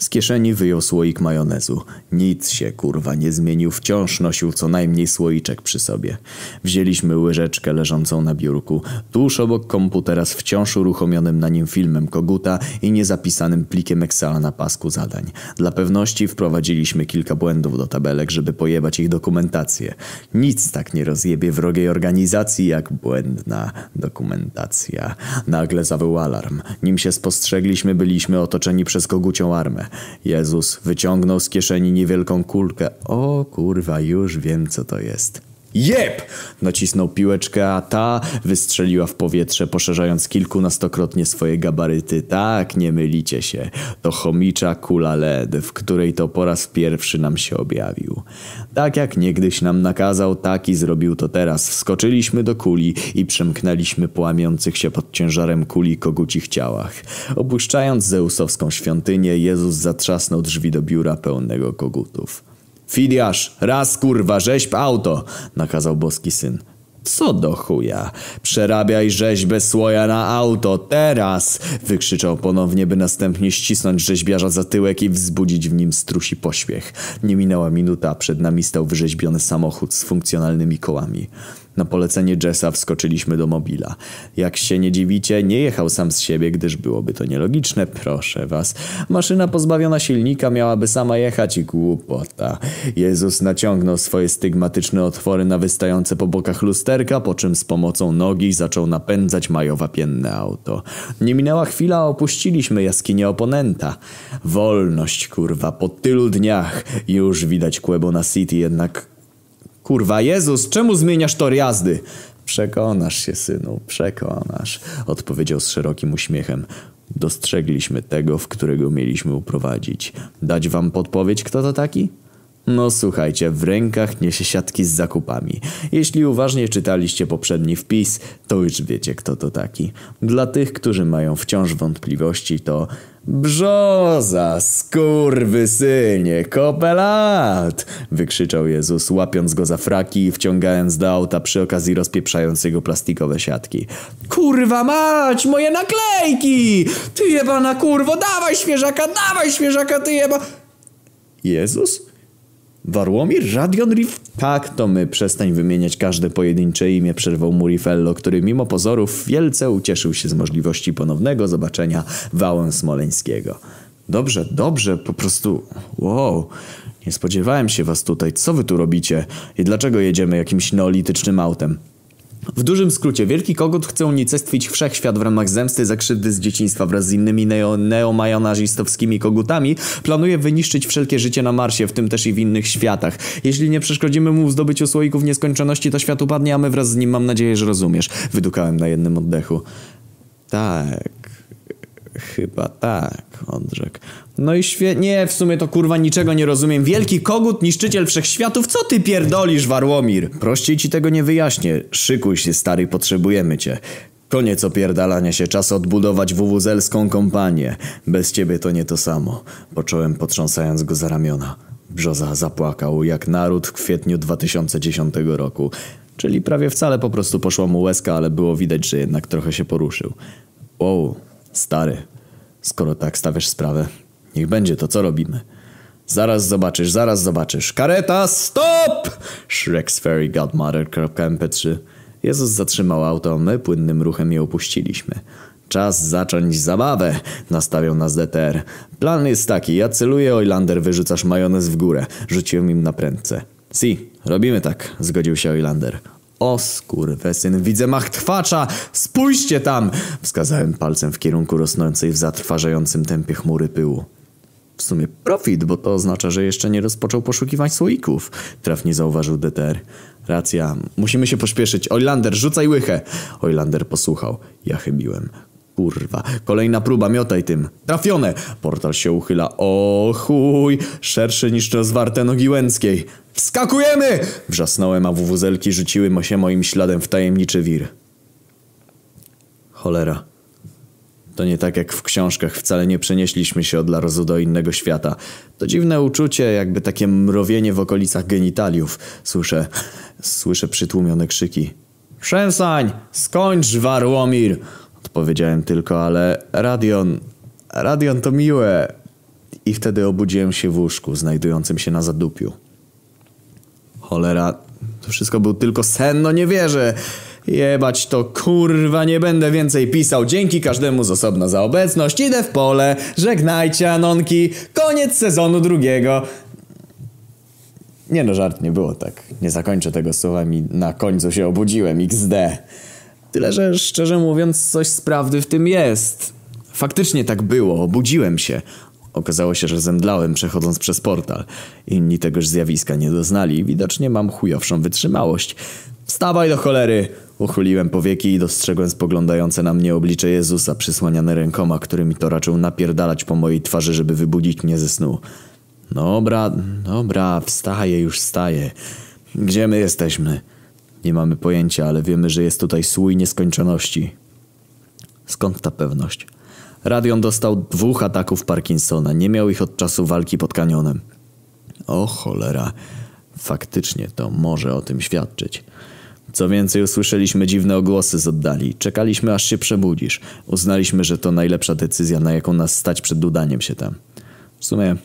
Z kieszeni wyjął słoik majonezu. Nic się, kurwa, nie zmienił. Wciąż nosił co najmniej słoiczek przy sobie. Wzięliśmy łyżeczkę leżącą na biurku. Tuż obok komputera z wciąż uruchomionym na nim filmem Koguta i niezapisanym plikiem Excela na pasku zadań. Dla pewności wprowadziliśmy kilka błędów do tabelek, żeby pojebać ich dokumentację. Nic tak nie rozjebie wrogiej organizacji jak błędna dokumentacja. Nagle zawył alarm. Nim się spostrzegliśmy, byliśmy otoczeni przez kogucią armę. Jezus wyciągnął z kieszeni niewielką kulkę. O kurwa, już wiem co to jest. Jep! Nacisnął piłeczkę, a ta wystrzeliła w powietrze, poszerzając kilkunastokrotnie swoje gabaryty. Tak, nie mylicie się. To chomicza kula LED, w której to po raz pierwszy nam się objawił. Tak jak niegdyś nam nakazał, tak i zrobił to teraz. Wskoczyliśmy do kuli i przemknęliśmy płamiących się pod ciężarem kuli kogucich ciałach. Opuszczając zeusowską świątynię, Jezus zatrzasnął drzwi do biura pełnego kogutów. Fidiasz, raz kurwa, rzeźb auto, nakazał boski syn. Co do chuja? Przerabiaj rzeźbę słoja na auto, teraz! Wykrzyczał ponownie, by następnie ścisnąć rzeźbiarza za tyłek i wzbudzić w nim strusi pośpiech. Nie minęła minuta, a przed nami stał wyrzeźbiony samochód z funkcjonalnymi kołami. Na polecenie Jessa wskoczyliśmy do mobila. Jak się nie dziwicie, nie jechał sam z siebie, gdyż byłoby to nielogiczne, proszę was. Maszyna pozbawiona silnika miałaby sama jechać i głupota. Jezus naciągnął swoje stygmatyczne otwory na wystające po bokach lusterka, po czym z pomocą nogi zaczął napędzać majowapienne auto. Nie minęła chwila, opuściliśmy jaskinię oponenta. Wolność, kurwa, po tylu dniach. Już widać Quebo City, jednak Kurwa, Jezus, czemu zmieniasz tor jazdy? Przekonasz się, synu, przekonasz, odpowiedział z szerokim uśmiechem. Dostrzegliśmy tego, w którego mieliśmy uprowadzić. Dać wam podpowiedź, kto to taki? No słuchajcie, w rękach niesie siatki z zakupami. Jeśli uważnie czytaliście poprzedni wpis, to już wiecie kto to taki. Dla tych, którzy mają wciąż wątpliwości, to Brzoza, skurwysynie, kopelat! Wykrzyczał Jezus, łapiąc go za fraki i wciągając do auta przy okazji rozpieprzając jego plastikowe siatki. Kurwa mać, moje naklejki! Ty jebana kurwo, dawaj świeżaka, dawaj świeżaka, ty jeba... Jezus? Warłomir? Radion Rif? Tak, to my. Przestań wymieniać każde pojedyncze imię, przerwał Murifello, który mimo pozorów wielce ucieszył się z możliwości ponownego zobaczenia Wałę Smoleńskiego. Dobrze, dobrze, po prostu... Wow. Nie spodziewałem się was tutaj. Co wy tu robicie? I dlaczego jedziemy jakimś neolitycznym autem? W dużym skrócie, Wielki Kogut chce unicestwić wszechświat w ramach zemsty za krzywdy z dzieciństwa wraz z innymi neo neomajonazistowskimi kogutami. Planuje wyniszczyć wszelkie życie na Marsie, w tym też i w innych światach. Jeśli nie przeszkodzimy mu w zdobyciu słoików nieskończoności, to świat upadnie, a my wraz z nim mam nadzieję, że rozumiesz. Wydukałem na jednym oddechu. Tak... Chyba tak, odrzekł. No i świe... Nie, w sumie to kurwa niczego nie rozumiem. Wielki kogut, niszczyciel wszechświatów, co ty pierdolisz, Warłomir? Prościej ci tego nie wyjaśnię. Szykuj się, stary, potrzebujemy cię. Koniec opierdalania się, czas odbudować wuwuzelską kompanię. Bez ciebie to nie to samo. Począłem potrząsając go za ramiona. Brzoza zapłakał jak naród w kwietniu 2010 roku. Czyli prawie wcale po prostu poszła mu łezka, ale było widać, że jednak trochę się poruszył. Wow, stary, skoro tak stawiasz sprawę, niech będzie to, co robimy. Zaraz zobaczysz, zaraz zobaczysz. Kareta, stop! Shrek z Fairy Godmother.mp3 Jezus zatrzymał auto, my płynnym ruchem je opuściliśmy. Czas zacząć zabawę, nastawiał nas DTR. Plan jest taki, ja celuję Oilander, wyrzucasz majonez w górę. Rzuciłem im na prędce. Si, robimy tak, zgodził się Oilander. O skurwesyn, widzę machtrwacza! Spójrzcie tam! Wskazałem palcem w kierunku rosnącej w zatrważającym tempie chmury pyłu. W sumie profit, bo to oznacza, że jeszcze nie rozpoczął poszukiwań słoików. Trafnie zauważył DTR. Racja, musimy się pośpieszyć. Oilander, rzucaj łychę! Oilander posłuchał. Ja chybiłem. Kurwa, kolejna próba, miotaj tym. Trafione! Portal się uchyla. O chuj! Szerszy niż rozwarte nogi Łęckiej. Wskakujemy! Wrzasnąłem, a wuwuzelki rzuciły się moim śladem w tajemniczy wir. Cholera. To nie tak jak w książkach, wcale nie przenieśliśmy się od Larozu do innego świata. To dziwne uczucie, jakby takie mrowienie w okolicach genitaliów. Słyszę, słyszę przytłumione krzyki. Przestań! Skończ, Warłomir! Odpowiedziałem tylko, ale Radion... Radion to miłe. I wtedy obudziłem się w łóżku, znajdującym się na zadupiu. Cholera, to wszystko był tylko sen, no nie wierzę. Jebać to kurwa, nie będę więcej pisał. Dzięki każdemu z osobna za obecność. Idę w pole. Żegnajcie, Anonki. Koniec sezonu drugiego. Nie no, żart nie było tak. Nie zakończę tego słowami. Na końcu się obudziłem, XD. Tyle, że szczerze mówiąc coś z prawdy w tym jest. Faktycznie tak było, obudziłem się. Okazało się, że zemdlałem przechodząc przez portal. Inni tegoż zjawiska nie doznali. Widocznie mam chujowszą wytrzymałość. Wstawaj do cholery! Uchyliłem powieki i dostrzegłem spoglądające na mnie oblicze Jezusa przysłaniane rękoma, którymi to raczył napierdalać po mojej twarzy, żeby wybudzić mnie ze snu. Dobra, dobra, wstaję, już wstaję. Gdzie my jesteśmy? Nie mamy pojęcia, ale wiemy, że jest tutaj słój nieskończoności. Skąd ta pewność? Radion dostał dwóch ataków Parkinsona. Nie miał ich od czasu walki pod kanionem. O cholera. Faktycznie to może o tym świadczyć. Co więcej, usłyszeliśmy dziwne ogłosy z oddali. Czekaliśmy, aż się przebudzisz. Uznaliśmy, że to najlepsza decyzja, na jaką nas stać przed udaniem się tam. W sumie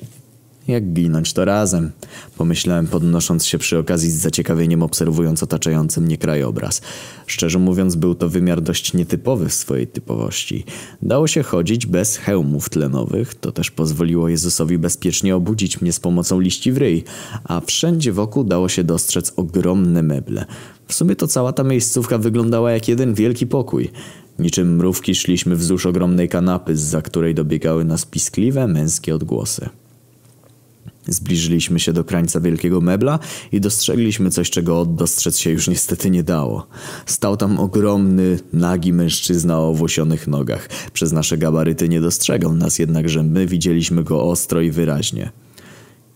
jak ginąć to razem? Pomyślałem podnosząc się przy okazji z zaciekawieniem obserwując otaczający mnie krajobraz. Szczerze mówiąc był to wymiar dość nietypowy w swojej typowości. Dało się chodzić bez hełmów tlenowych, to też pozwoliło Jezusowi bezpiecznie obudzić mnie z pomocą liści w ryj, a wszędzie wokół dało się dostrzec ogromne meble. W sumie to cała ta miejscówka wyglądała jak jeden wielki pokój. Niczym mrówki szliśmy wzdłuż ogromnej kanapy, za której dobiegały nas piskliwe męskie odgłosy. Zbliżyliśmy się do krańca wielkiego mebla i dostrzegliśmy coś, czego dostrzec się już niestety nie dało. Stał tam ogromny, nagi mężczyzna o owłosionych nogach. Przez nasze gabaryty nie dostrzegał nas, jednakże my widzieliśmy go ostro i wyraźnie.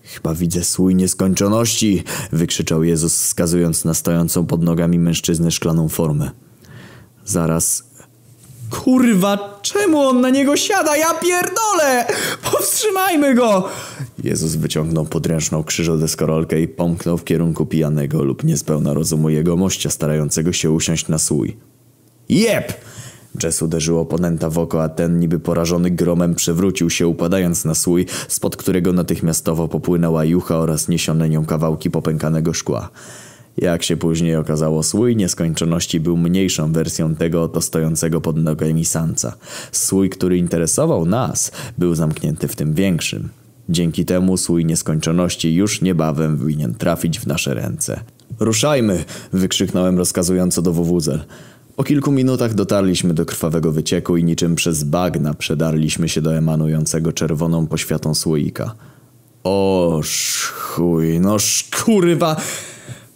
Chyba widzę słój nieskończoności, wykrzyczał Jezus, wskazując na stojącą pod nogami mężczyznę szklaną formę. Zaraz Kurwa, czemu on na niego siada? Ja pierdolę! Powstrzymajmy go! Jezus wyciągnął podręczną krzyżodeskorolkę i pomknął w kierunku pijanego lub niespełna rozumu jego mościa starającego się usiąść na słój. Jep! Jess uderzył oponenta w oko, a ten niby porażony gromem przewrócił się upadając na słój, spod którego natychmiastowo popłynęła jucha oraz niesione nią kawałki popękanego szkła. Jak się później okazało, słój nieskończoności był mniejszą wersją tego oto stojącego pod nogami sanca. Słój, który interesował nas, był zamknięty w tym większym. Dzięki temu słój nieskończoności już niebawem winien trafić w nasze ręce. Ruszajmy! wykrzyknąłem rozkazująco do Wowuzel. Po kilku minutach dotarliśmy do krwawego wycieku i niczym przez bagna przedarliśmy się do emanującego czerwoną poświatą słoika. O chuj, no szkurwa!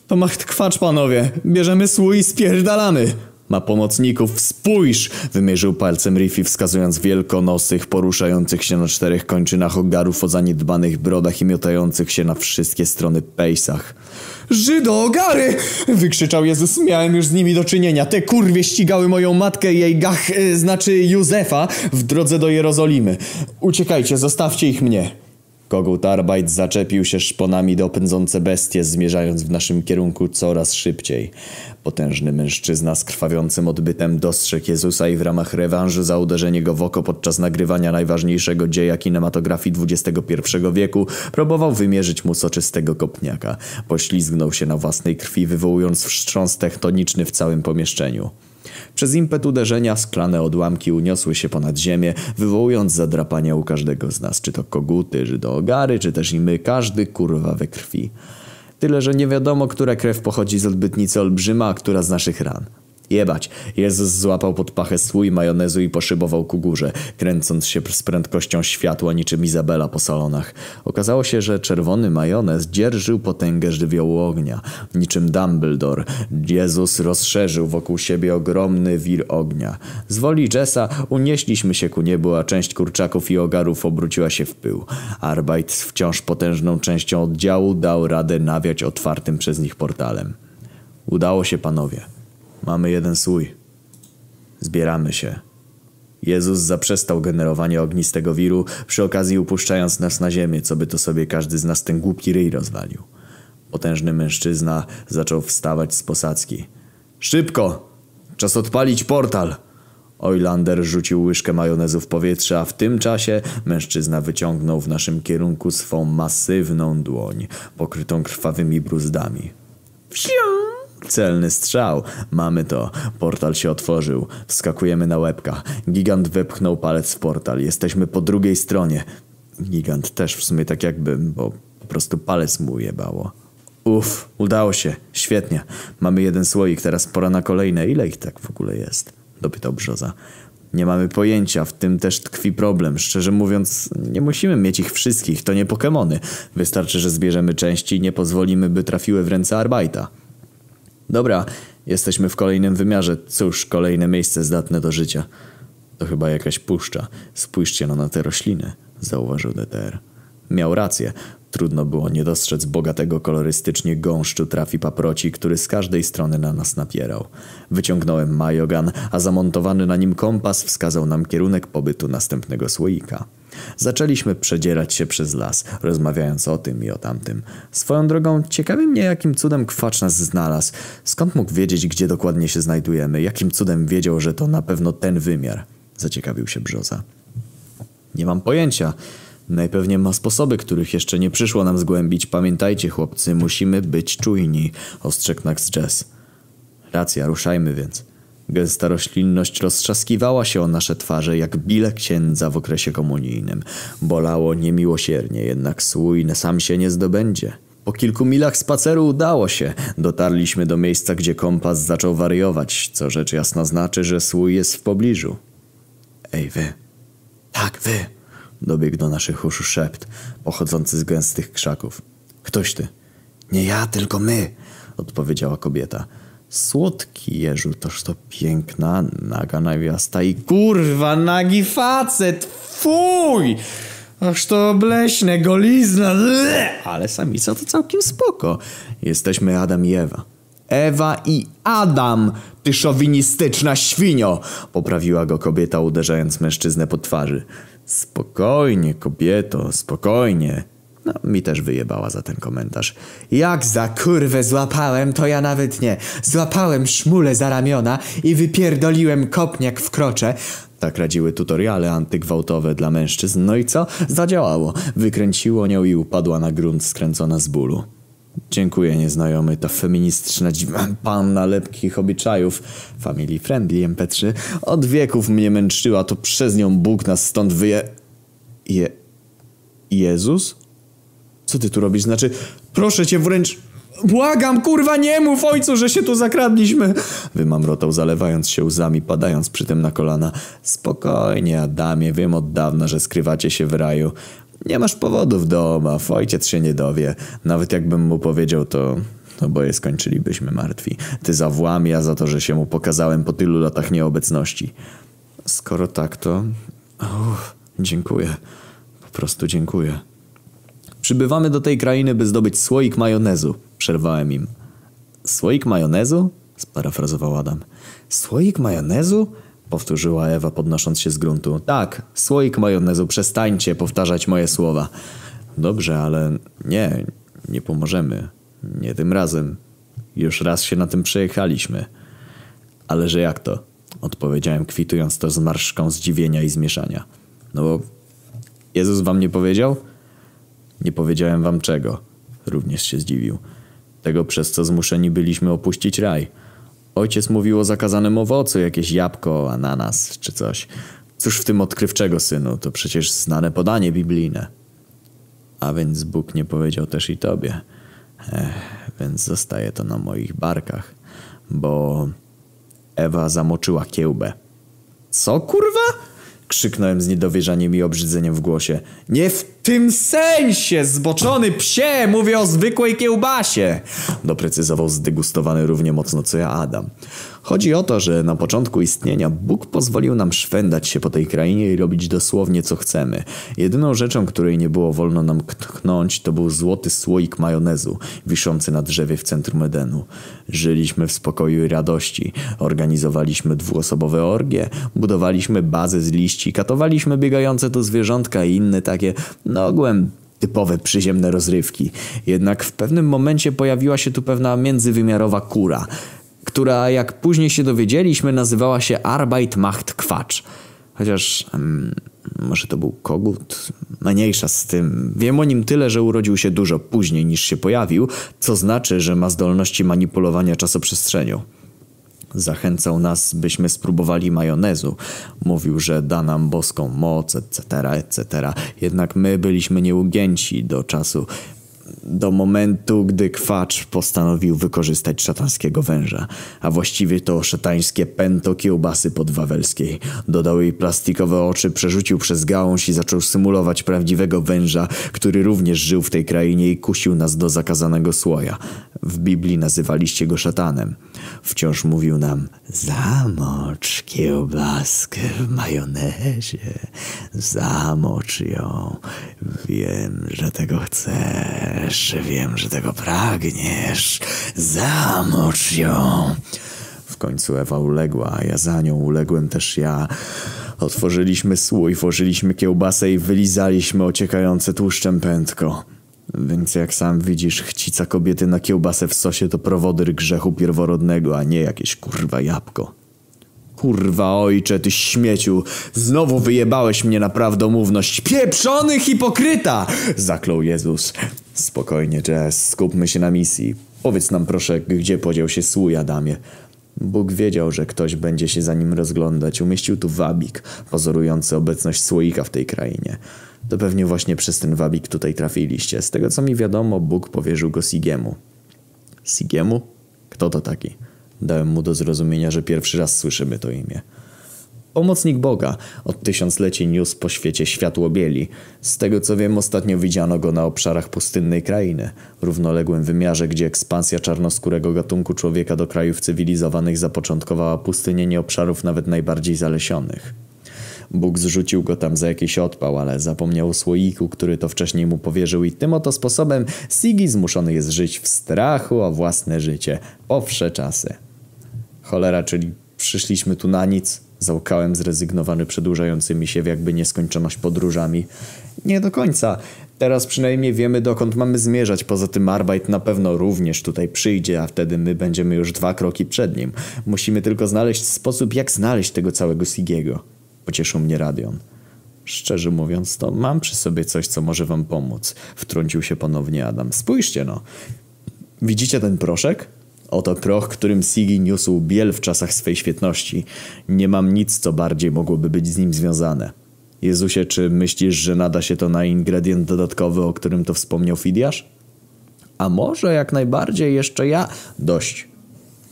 To macht kwacz, panowie. Bierzemy słój i spierdalamy. Ma pomocników, spójrz! Wymierzył palcem Riffy, wskazując wielkonosych, poruszających się na czterech kończynach ogarów o zaniedbanych brodach i miotających się na wszystkie strony pejsach. Żydo-ogary! Wykrzyczał Jezus. Miałem już z nimi do czynienia. Te kurwie ścigały moją matkę i jej gach, y, znaczy Józefa, w drodze do Jerozolimy. Uciekajcie, zostawcie ich mnie. Kogut Arbeit zaczepił się szponami do pędzące bestie, zmierzając w naszym kierunku coraz szybciej. Potężny mężczyzna z krwawiącym odbytem dostrzegł Jezusa i w ramach rewanżu za uderzenie go w oko podczas nagrywania najważniejszego dzieja kinematografii XXI wieku próbował wymierzyć mu soczystego kopniaka. Poślizgnął się na własnej krwi, wywołując wstrząs tektoniczny w całym pomieszczeniu. Przez impet uderzenia sklane odłamki uniosły się ponad ziemię, wywołując zadrapania u każdego z nas, czy to koguty, czy to ogary, czy też i my, każdy kurwa we krwi. Tyle, że nie wiadomo, która krew pochodzi z odbytnicy olbrzyma, a która z naszych ran. Jebać. Jezus złapał pod pachę słój majonezu i poszybował ku górze, kręcąc się z prędkością światła niczym Izabela po salonach. Okazało się, że czerwony majonez dzierżył potęgę żywiołu ognia. Niczym Dumbledore, Jezus rozszerzył wokół siebie ogromny wir ognia. Z woli Jessa unieśliśmy się ku niebu, a część kurczaków i ogarów obróciła się w pył. Arbeit wciąż potężną częścią oddziału dał radę nawiać otwartym przez nich portalem. Udało się panowie. Mamy jeden słój. Zbieramy się. Jezus zaprzestał generowania ognistego wiru, przy okazji upuszczając nas na ziemię, co by to sobie każdy z nas ten głupi ryj rozwalił. Potężny mężczyzna zaczął wstawać z posadzki. Szybko! Czas odpalić portal! Oilander rzucił łyżkę majonezu w powietrze, a w tym czasie mężczyzna wyciągnął w naszym kierunku swą masywną dłoń, pokrytą krwawymi bruzdami. Wsiu! Celny strzał. Mamy to. Portal się otworzył. Wskakujemy na łebka. Gigant wepchnął palec w portal. Jesteśmy po drugiej stronie. Gigant też w sumie tak jakby, bo po prostu palec mu jebało. Uff, udało się. Świetnie. Mamy jeden słoik, teraz pora na kolejne. Ile ich tak w ogóle jest? Dopytał Brzoza. Nie mamy pojęcia, w tym też tkwi problem. Szczerze mówiąc, nie musimy mieć ich wszystkich, to nie Pokemony. Wystarczy, że zbierzemy części i nie pozwolimy, by trafiły w ręce Arbajta. Dobra, jesteśmy w kolejnym wymiarze. Cóż, kolejne miejsce zdatne do życia. To chyba jakaś puszcza. Spójrzcie no na te rośliny, zauważył DTR. Miał rację. Trudno było nie dostrzec bogatego kolorystycznie gąszczu trafi paproci, który z każdej strony na nas napierał. Wyciągnąłem majogan, a zamontowany na nim kompas wskazał nam kierunek pobytu następnego słoika. Zaczęliśmy przedzierać się przez las, rozmawiając o tym i o tamtym. Swoją drogą, ciekawi mnie, jakim cudem kwacz nas znalazł. Skąd mógł wiedzieć, gdzie dokładnie się znajdujemy? Jakim cudem wiedział, że to na pewno ten wymiar? Zaciekawił się Brzoza. Nie mam pojęcia. Najpewniej ma sposoby, których jeszcze nie przyszło nam zgłębić. Pamiętajcie, chłopcy, musimy być czujni, ostrzegł Nax Jess. Racja, ruszajmy więc. Gęsta roślinność roztrzaskiwała się o nasze twarze jak bile księdza w okresie komunijnym. Bolało niemiłosiernie, jednak słój sam się nie zdobędzie. Po kilku milach spaceru udało się. Dotarliśmy do miejsca, gdzie kompas zaczął wariować, co rzecz jasna znaczy, że słój jest w pobliżu. Ej, wy. Tak, wy. Dobiegł do naszych uszu szept, pochodzący z gęstych krzaków. Ktoś ty. Nie ja, tylko my, odpowiedziała kobieta. Słodki Jeżu, toż to piękna, naga nawiasta i kurwa, nagi facet, fuj! Aż to obleśne, golizna, ble! ale samica to całkiem spoko. Jesteśmy Adam i Ewa. Ewa i Adam, ty szowinistyczna świnio! Poprawiła go kobieta, uderzając mężczyznę po twarzy. Spokojnie, kobieto, spokojnie. No, mi też wyjebała za ten komentarz. Jak za kurwę złapałem, to ja nawet nie. Złapałem szmulę za ramiona i wypierdoliłem kopniak w krocze. Tak radziły tutoriale antygwałtowe dla mężczyzn. No i co? Zadziałało. Wykręciło nią i upadła na grunt skręcona z bólu. Dziękuję nieznajomy, to feministyczna panna lepkich obyczajów. Family friendly MP3. Od wieków mnie męczyła, to przez nią Bóg nas stąd wyje... Je... Jezus? Co ty tu robisz? Znaczy, proszę cię wręcz... Błagam, kurwa, nie mów ojcu, że się tu zakradliśmy! Wymamrotał, zalewając się łzami, padając przy tym na kolana. Spokojnie, Adamie, wiem od dawna, że skrywacie się w raju. Nie masz powodów do obaw, ojciec się nie dowie. Nawet jakbym mu powiedział, to... Oboje skończylibyśmy martwi. Ty za włam, ja za to, że się mu pokazałem po tylu latach nieobecności. Skoro tak, to... Uff, dziękuję. Po prostu dziękuję. Przybywamy do tej krainy, by zdobyć słoik majonezu. Przerwałem im. Słoik majonezu? Sparafrazował Adam. Słoik majonezu? Powtórzyła Ewa, podnosząc się z gruntu. Tak, słoik majonezu, przestańcie powtarzać moje słowa. Dobrze, ale nie, nie pomożemy. Nie tym razem. Już raz się na tym przejechaliśmy. Ale że jak to? Odpowiedziałem, kwitując to z marszką zdziwienia i zmieszania. No bo Jezus wam nie powiedział? Nie powiedziałem wam czego. Również się zdziwił. Tego, przez co zmuszeni byliśmy opuścić raj. Ojciec mówił o zakazanym owocu, jakieś jabłko, ananas czy coś. Cóż w tym odkrywczego, synu? To przecież znane podanie biblijne. A więc Bóg nie powiedział też i tobie. Ech, więc zostaje to na moich barkach. Bo Ewa zamoczyła kiełbę. Co kurwa? Krzyknąłem z niedowierzaniem i obrzydzeniem w głosie. Nie w tym sensie, zboczony psie! Mówię o zwykłej kiełbasie! Doprecyzował zdegustowany równie mocno co ja Adam. Chodzi o to, że na początku istnienia Bóg pozwolił nam szwendać się po tej krainie i robić dosłownie co chcemy. Jedyną rzeczą, której nie było wolno nam tknąć, to był złoty słoik majonezu, wiszący na drzewie w centrum Edenu. Żyliśmy w spokoju i radości, organizowaliśmy dwuosobowe orgie, budowaliśmy bazę z liści, katowaliśmy biegające tu zwierzątka i inne takie, no ogółem typowe przyziemne rozrywki. Jednak w pewnym momencie pojawiła się tu pewna międzywymiarowa kura – która jak później się dowiedzieliśmy nazywała się Arbeit macht Quatsch. Chociaż um, może to był kogut? Mniejsza z tym. Wiem o nim tyle, że urodził się dużo później niż się pojawił, co znaczy, że ma zdolności manipulowania czasoprzestrzenią. Zachęcał nas, byśmy spróbowali majonezu. Mówił, że da nam boską moc, etc., etc. Jednak my byliśmy nieugięci do czasu do momentu, gdy kwacz postanowił wykorzystać szatańskiego węża, a właściwie to szatańskie pęto kiełbasy podwawelskiej. Dodał jej plastikowe oczy, przerzucił przez gałąź i zaczął symulować prawdziwego węża, który również żył w tej krainie i kusił nas do zakazanego słoja. W Biblii nazywaliście go szatanem. Wciąż mówił nam, zamocz kiełbaskę w majonezie, zamocz ją. Wiem, że tego chcesz, wiem, że tego pragniesz, zamocz ją. W końcu Ewa uległa, a ja za nią uległem też ja. Otworzyliśmy słój, włożyliśmy kiełbasę i wylizaliśmy ociekające tłuszczem pętko. Więc jak sam widzisz, chcica kobiety na kiełbasę w sosie to prowodyr grzechu pierworodnego, a nie jakieś kurwa jabłko. Kurwa ojcze, ty śmieciu, znowu wyjebałeś mnie na prawdomówność. Pieprzony hipokryta! Zaklął Jezus. Spokojnie, Jess, skupmy się na misji. Powiedz nam proszę, gdzie podział się słój, Adamie. Bóg wiedział, że ktoś będzie się za nim rozglądać. Umieścił tu wabik, pozorujący obecność słoika w tej krainie. To pewnie właśnie przez ten wabik tutaj trafiliście. Z tego co mi wiadomo, Bóg powierzył go Sigiemu. Sigiemu? Kto to taki? Dałem mu do zrozumienia, że pierwszy raz słyszymy to imię. Pomocnik Boga. Od tysiącleci niósł po świecie światło bieli. Z tego co wiem, ostatnio widziano go na obszarach pustynnej krainy, równoległym wymiarze, gdzie ekspansja czarnoskórego gatunku człowieka do krajów cywilizowanych zapoczątkowała pustynienie obszarów nawet najbardziej zalesionych. Bóg zrzucił go tam za jakiś odpał, ale zapomniał o słoiku, który to wcześniej mu powierzył i tym oto sposobem Sigi zmuszony jest żyć w strachu o własne życie. Powsze czasy. Cholera, czyli przyszliśmy tu na nic? Załkałem zrezygnowany przedłużającymi się w jakby nieskończoność podróżami. Nie do końca. Teraz przynajmniej wiemy dokąd mamy zmierzać. Poza tym Arbeit na pewno również tutaj przyjdzie, a wtedy my będziemy już dwa kroki przed nim. Musimy tylko znaleźć sposób, jak znaleźć tego całego Sigiego. Pocieszył mnie Radion. Szczerze mówiąc, to mam przy sobie coś, co może wam pomóc. Wtrącił się ponownie Adam. Spójrzcie no. Widzicie ten proszek? Oto proch, którym Sigi niósł biel w czasach swej świetności. Nie mam nic, co bardziej mogłoby być z nim związane. Jezusie, czy myślisz, że nada się to na ingredient dodatkowy, o którym to wspomniał Fidiasz? A może jak najbardziej jeszcze ja? Dość.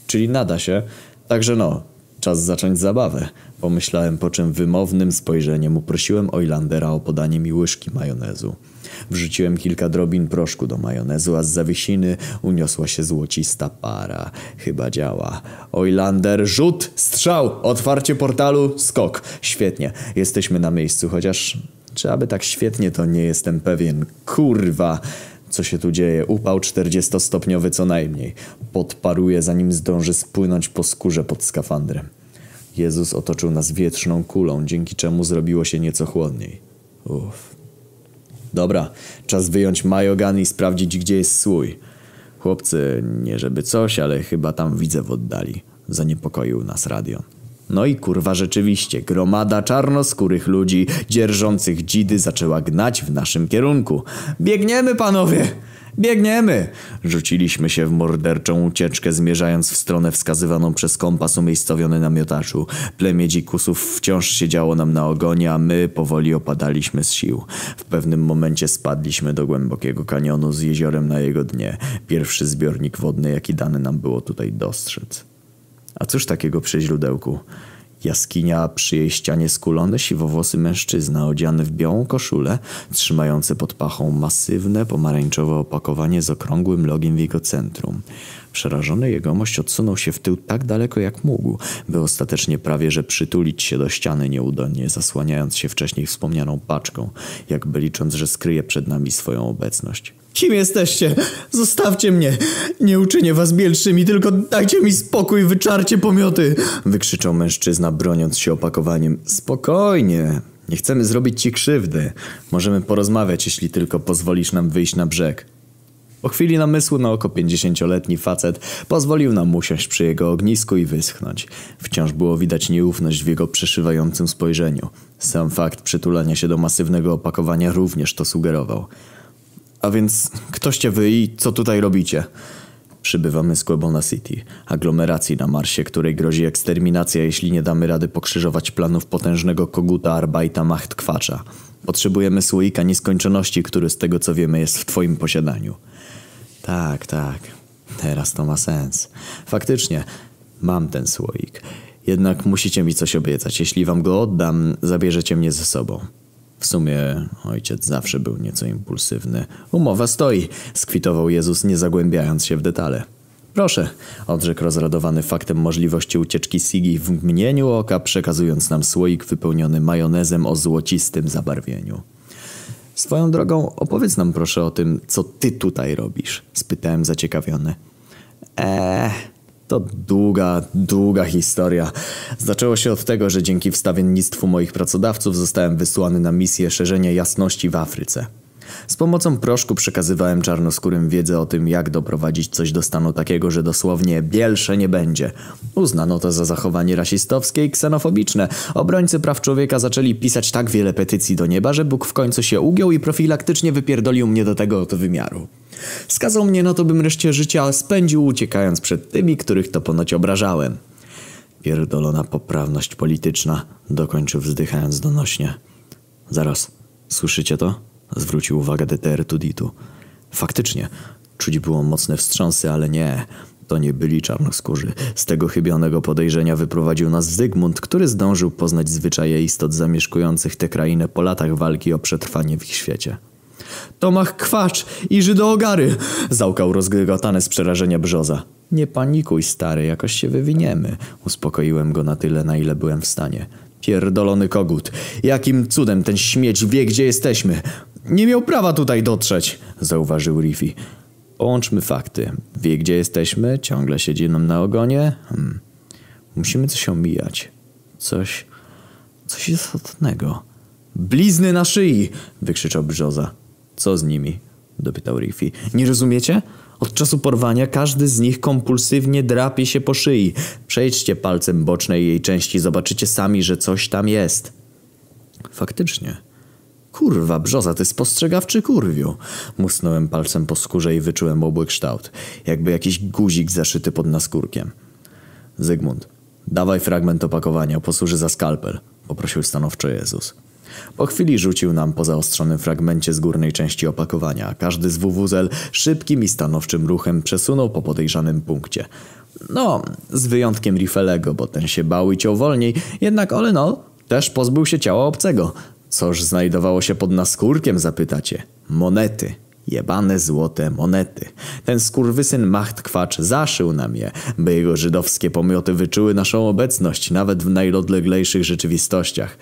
Czyli nada się. Także no, czas zacząć zabawę. Pomyślałem, po czym wymownym spojrzeniem uprosiłem Oilandera o podanie mi łyżki majonezu. Wrzuciłem kilka drobin proszku do majonezu, a z zawiesiny uniosła się złocista para. Chyba działa. Oilander, rzut, strzał, otwarcie portalu, skok. Świetnie, jesteśmy na miejscu, chociaż czy aby tak świetnie to nie jestem pewien. Kurwa! Co się tu dzieje? Upał 40-stopniowy co najmniej. Podparuje zanim zdąży spłynąć po skórze pod skafandrem. Jezus otoczył nas wietrzną kulą, dzięki czemu zrobiło się nieco chłodniej. Uff. Dobra, czas wyjąć majogan i sprawdzić, gdzie jest słój. Chłopcy, nie żeby coś, ale chyba tam widzę w oddali. Zaniepokoił nas Radion. No i kurwa rzeczywiście, gromada czarnoskórych ludzi, dzierżących dzidy zaczęła gnać w naszym kierunku. Biegniemy, panowie! Biegniemy! Rzuciliśmy się w morderczą ucieczkę, zmierzając w stronę wskazywaną przez kompas umiejscowiony na miotaczu. Plemię dzikusów wciąż siedziało nam na ogonie, a my powoli opadaliśmy z sił. W pewnym momencie spadliśmy do głębokiego kanionu z jeziorem na jego dnie. Pierwszy zbiornik wodny, jaki dane nam było tutaj dostrzec. A cóż takiego przy źródełku? Jaskinia, przy jej ścianie skulony siwowłosy mężczyzna odziany w białą koszulę, trzymający pod pachą masywne pomarańczowe opakowanie z okrągłym logiem w jego centrum. Przerażony jegomość odsunął się w tył tak daleko jak mógł, by ostatecznie prawie że przytulić się do ściany nieudolnie, zasłaniając się wcześniej wspomnianą paczką, jakby licząc, że skryje przed nami swoją obecność. Kim jesteście? Zostawcie mnie! Nie uczynię was bielszymi, tylko dajcie mi spokój, wyczarcie pomioty! Wykrzyczał mężczyzna, broniąc się opakowaniem. Spokojnie, nie chcemy zrobić ci krzywdy. Możemy porozmawiać, jeśli tylko pozwolisz nam wyjść na brzeg. Po chwili namysłu na oko pięćdziesięcioletni facet pozwolił nam usiąść przy jego ognisku i wyschnąć. Wciąż było widać nieufność w jego przeszywającym spojrzeniu. Sam fakt przytulania się do masywnego opakowania również to sugerował. A więc ktoście wy i co tutaj robicie? Przybywamy z Quebona City, aglomeracji na Marsie, której grozi eksterminacja, jeśli nie damy rady pokrzyżować planów potężnego koguta Arbajta Machtkwacza. Potrzebujemy słoika nieskończoności, który z tego co wiemy jest w twoim posiadaniu. Tak, tak. Teraz to ma sens. Faktycznie, mam ten słoik. Jednak musicie mi coś obiecać. Jeśli wam go oddam, zabierzecie mnie ze sobą. W sumie ojciec zawsze był nieco impulsywny. Umowa stoi, skwitował Jezus, nie zagłębiając się w detale. Proszę, odrzekł rozradowany faktem możliwości ucieczki Sigi w mgnieniu oka, przekazując nam słoik wypełniony majonezem o złocistym zabarwieniu. Swoją drogą, opowiedz nam proszę o tym, co ty tutaj robisz, spytałem zaciekawiony. Eee, to długa, długa historia. Zaczęło się od tego, że dzięki wstawiennictwu moich pracodawców zostałem wysłany na misję szerzenia jasności w Afryce. Z pomocą proszku przekazywałem czarnoskórym wiedzę o tym, jak doprowadzić coś do stanu takiego, że dosłownie bielsze nie będzie. Uznano to za zachowanie rasistowskie i ksenofobiczne. Obrońcy praw człowieka zaczęli pisać tak wiele petycji do nieba, że Bóg w końcu się ugiął i profilaktycznie wypierdolił mnie do tego oto wymiaru. Skazał mnie na to, bym reszcie życia spędził uciekając przed tymi, których to ponoć obrażałem. Pierdolona poprawność polityczna, dokończył wzdychając donośnie. Zaraz, słyszycie to? Zwrócił uwagę DTR Tuditu. Faktycznie, czuć było mocne wstrząsy, ale nie, to nie byli czarnoskórzy. Z tego chybionego podejrzenia wyprowadził nas Zygmunt, który zdążył poznać zwyczaje istot zamieszkujących tę krainę po latach walki o przetrwanie w ich świecie. Tomach kwacz i Żydoogary! Załkał rozgregotany z przerażenia brzoza. Nie panikuj, stary, jakoś się wywiniemy. Uspokoiłem go na tyle, na ile byłem w stanie. Pierdolony kogut. Jakim cudem ten śmieć wie, gdzie jesteśmy? Nie miał prawa tutaj dotrzeć, zauważył Riffy. Połączmy fakty. Wie, gdzie jesteśmy? Ciągle siedzi nam na ogonie? Hmm. Musimy coś omijać. Coś... coś istotnego. Blizny na szyi! wykrzyczał Brzoza. Co z nimi? dopytał Riffy. Nie rozumiecie? Od czasu porwania każdy z nich kompulsywnie drapie się po szyi. Przejdźcie palcem bocznej jej części, zobaczycie sami, że coś tam jest. Faktycznie. Kurwa, brzoza, ty spostrzegawczy kurwiu. Musnąłem palcem po skórze i wyczułem obły kształt. Jakby jakiś guzik zaszyty pod naskórkiem. Zygmunt, dawaj fragment opakowania, posłuży za skalpel. Poprosił stanowczo Jezus. Po chwili rzucił nam po zaostrzonym fragmencie z górnej części opakowania. Każdy z wuwuzel szybkim i stanowczym ruchem przesunął po podejrzanym punkcie. No, z wyjątkiem Rifelego, bo ten się bał i ciął wolniej, jednak all też pozbył się ciała obcego. Coż znajdowało się pod naskórkiem, zapytacie? Monety. Jebane złote monety. Ten skurwysyn Macht Kwacz zaszył nam je, by jego żydowskie pomioty wyczuły naszą obecność nawet w najodleglejszych rzeczywistościach.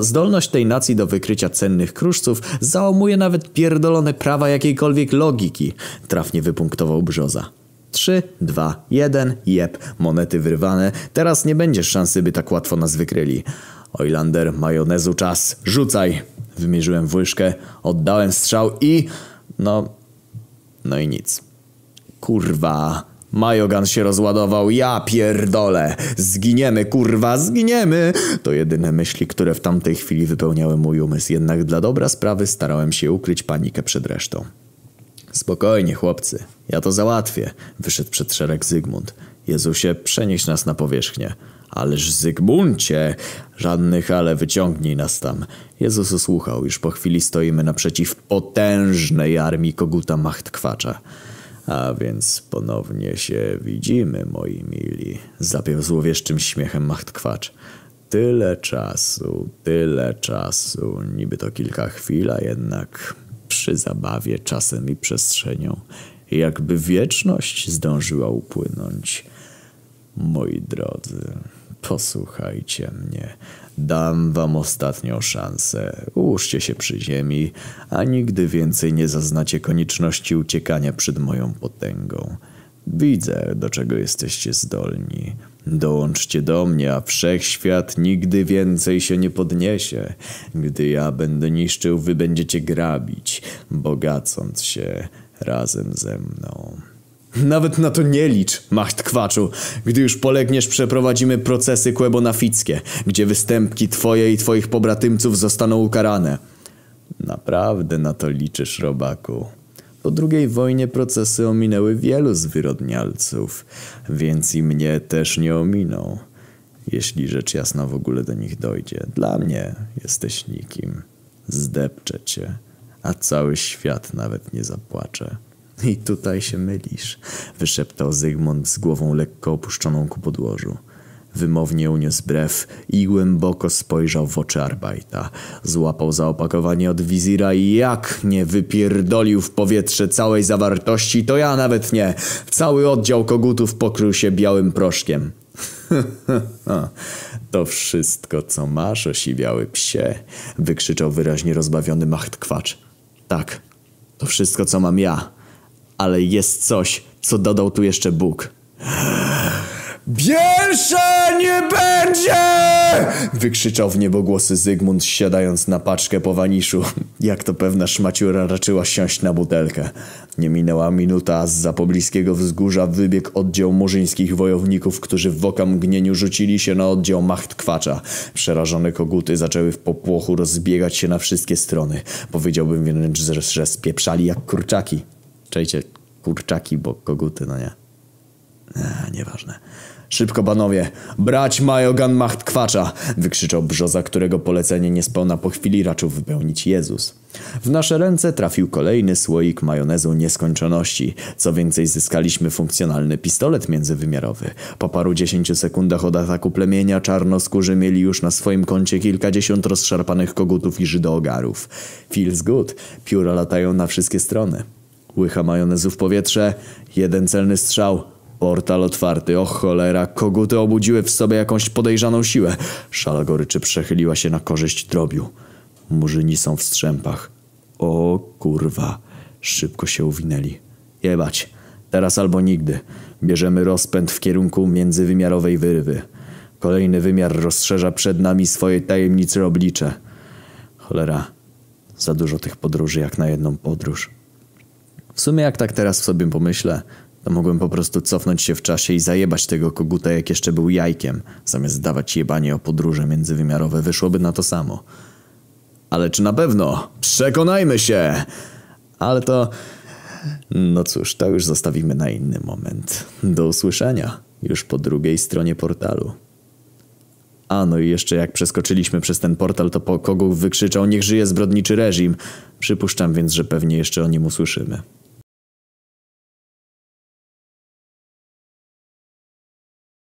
Zdolność tej nacji do wykrycia cennych kruszców załamuje nawet pierdolone prawa jakiejkolwiek logiki, trafnie wypunktował Brzoza. Trzy, dwa, jeden, jeb, monety wyrwane. Teraz nie będziesz szansy, by tak łatwo nas wykryli. Ojlander, majonezu czas, rzucaj! Wymierzyłem w łyżkę, oddałem strzał i... No... No i nic. Kurwa... Majogan się rozładował, ja pierdolę! Zginiemy, kurwa, zginiemy! To jedyne myśli, które w tamtej chwili wypełniały mój umysł, jednak dla dobra sprawy starałem się ukryć panikę przed resztą. Spokojnie, chłopcy, ja to załatwię, wyszedł przed szereg Zygmunt. Jezusie, przenieś nas na powierzchnię. Ależ Zygmuncie! Żadnych ale wyciągnij nas tam. Jezus usłuchał, już po chwili stoimy naprzeciw potężnej armii koguta Machtkwacza. A więc ponownie się widzimy, moi mili. Zapiął złowieszczym śmiechem Machtkwacz. Tyle czasu, tyle czasu. Niby to kilka chwil, a jednak przy zabawie czasem i przestrzenią. Jakby wieczność zdążyła upłynąć. Moi drodzy, posłuchajcie mnie. Dam wam ostatnią szansę. Ułóżcie się przy ziemi, a nigdy więcej nie zaznacie konieczności uciekania przed moją potęgą. Widzę, do czego jesteście zdolni. Dołączcie do mnie, a wszechświat nigdy więcej się nie podniesie. Gdy ja będę niszczył, wy będziecie grabić, bogacąc się razem ze mną. Nawet na to nie licz, macht kwaczu. Gdy już polegniesz, przeprowadzimy procesy kłebonafickie, gdzie występki twoje i twoich pobratymców zostaną ukarane. Naprawdę na to liczysz, robaku. Po drugiej wojnie procesy ominęły wielu zwyrodnialców, więc i mnie też nie ominą. Jeśli rzecz jasna w ogóle do nich dojdzie. Dla mnie jesteś nikim. Zdepczę cię, a cały świat nawet nie zapłacze. I tutaj się mylisz, wyszeptał Zygmunt z głową lekko opuszczoną ku podłożu. Wymownie uniósł brew i głęboko spojrzał w oczy Arbajta. Złapał zaopakowanie od wizira i jak nie wypierdolił w powietrze całej zawartości, to ja nawet nie. Cały oddział kogutów pokrył się białym proszkiem. to wszystko, co masz, osiwiały psie, wykrzyczał wyraźnie rozbawiony Machtkwacz. Tak, to wszystko, co mam ja, ale jest coś, co dodał tu jeszcze Bóg. Biersze nie będzie! Wykrzyczał w niebogłosy Zygmunt, siadając na paczkę po waniszu. Jak to pewna szmaciura raczyła siąść na butelkę. Nie minęła minuta, a z pobliskiego wzgórza wybiegł oddział murzyńskich wojowników, którzy w oka mgnieniu rzucili się na oddział Machtkwacza. Przerażone koguty zaczęły w popłochu rozbiegać się na wszystkie strony. Powiedziałbym wręcz, że spieprzali jak kurczaki. Czejcie, kurczaki, bo koguty, no nie. Eee, nieważne. Szybko, panowie! Brać Majogan Macht Kwacza! Wykrzyczał Brzoza, którego polecenie niespełna po chwili raczył wypełnić Jezus. W nasze ręce trafił kolejny słoik majonezu nieskończoności. Co więcej, zyskaliśmy funkcjonalny pistolet międzywymiarowy. Po paru dziesięciu sekundach od ataku plemienia czarnoskórzy mieli już na swoim koncie kilkadziesiąt rozszarpanych kogutów i żydoogarów. Feels good. Pióra latają na wszystkie strony. Łycha majonezu w powietrze, jeden celny strzał, Portal otwarty, o cholera, koguty obudziły w sobie jakąś podejrzaną siłę. Szala goryczy przechyliła się na korzyść drobiu. Murzyni są w strzępach. O kurwa, szybko się uwinęli. Jebać, teraz albo nigdy. Bierzemy rozpęd w kierunku międzywymiarowej wyrywy. Kolejny wymiar rozszerza przed nami swoje tajemnicze oblicze. Cholera, za dużo tych podróży jak na jedną podróż. W sumie jak tak teraz w sobie pomyślę, to mogłem po prostu cofnąć się w czasie i zajebać tego koguta jak jeszcze był jajkiem, zamiast dawać jebanie o podróże międzywymiarowe wyszłoby na to samo. Ale czy na pewno? Przekonajmy się! Ale to... No cóż, to już zostawimy na inny moment. Do usłyszenia już po drugiej stronie portalu. A no i jeszcze jak przeskoczyliśmy przez ten portal, to po kogu wykrzyczał niech żyje zbrodniczy reżim. Przypuszczam więc, że pewnie jeszcze o nim usłyszymy.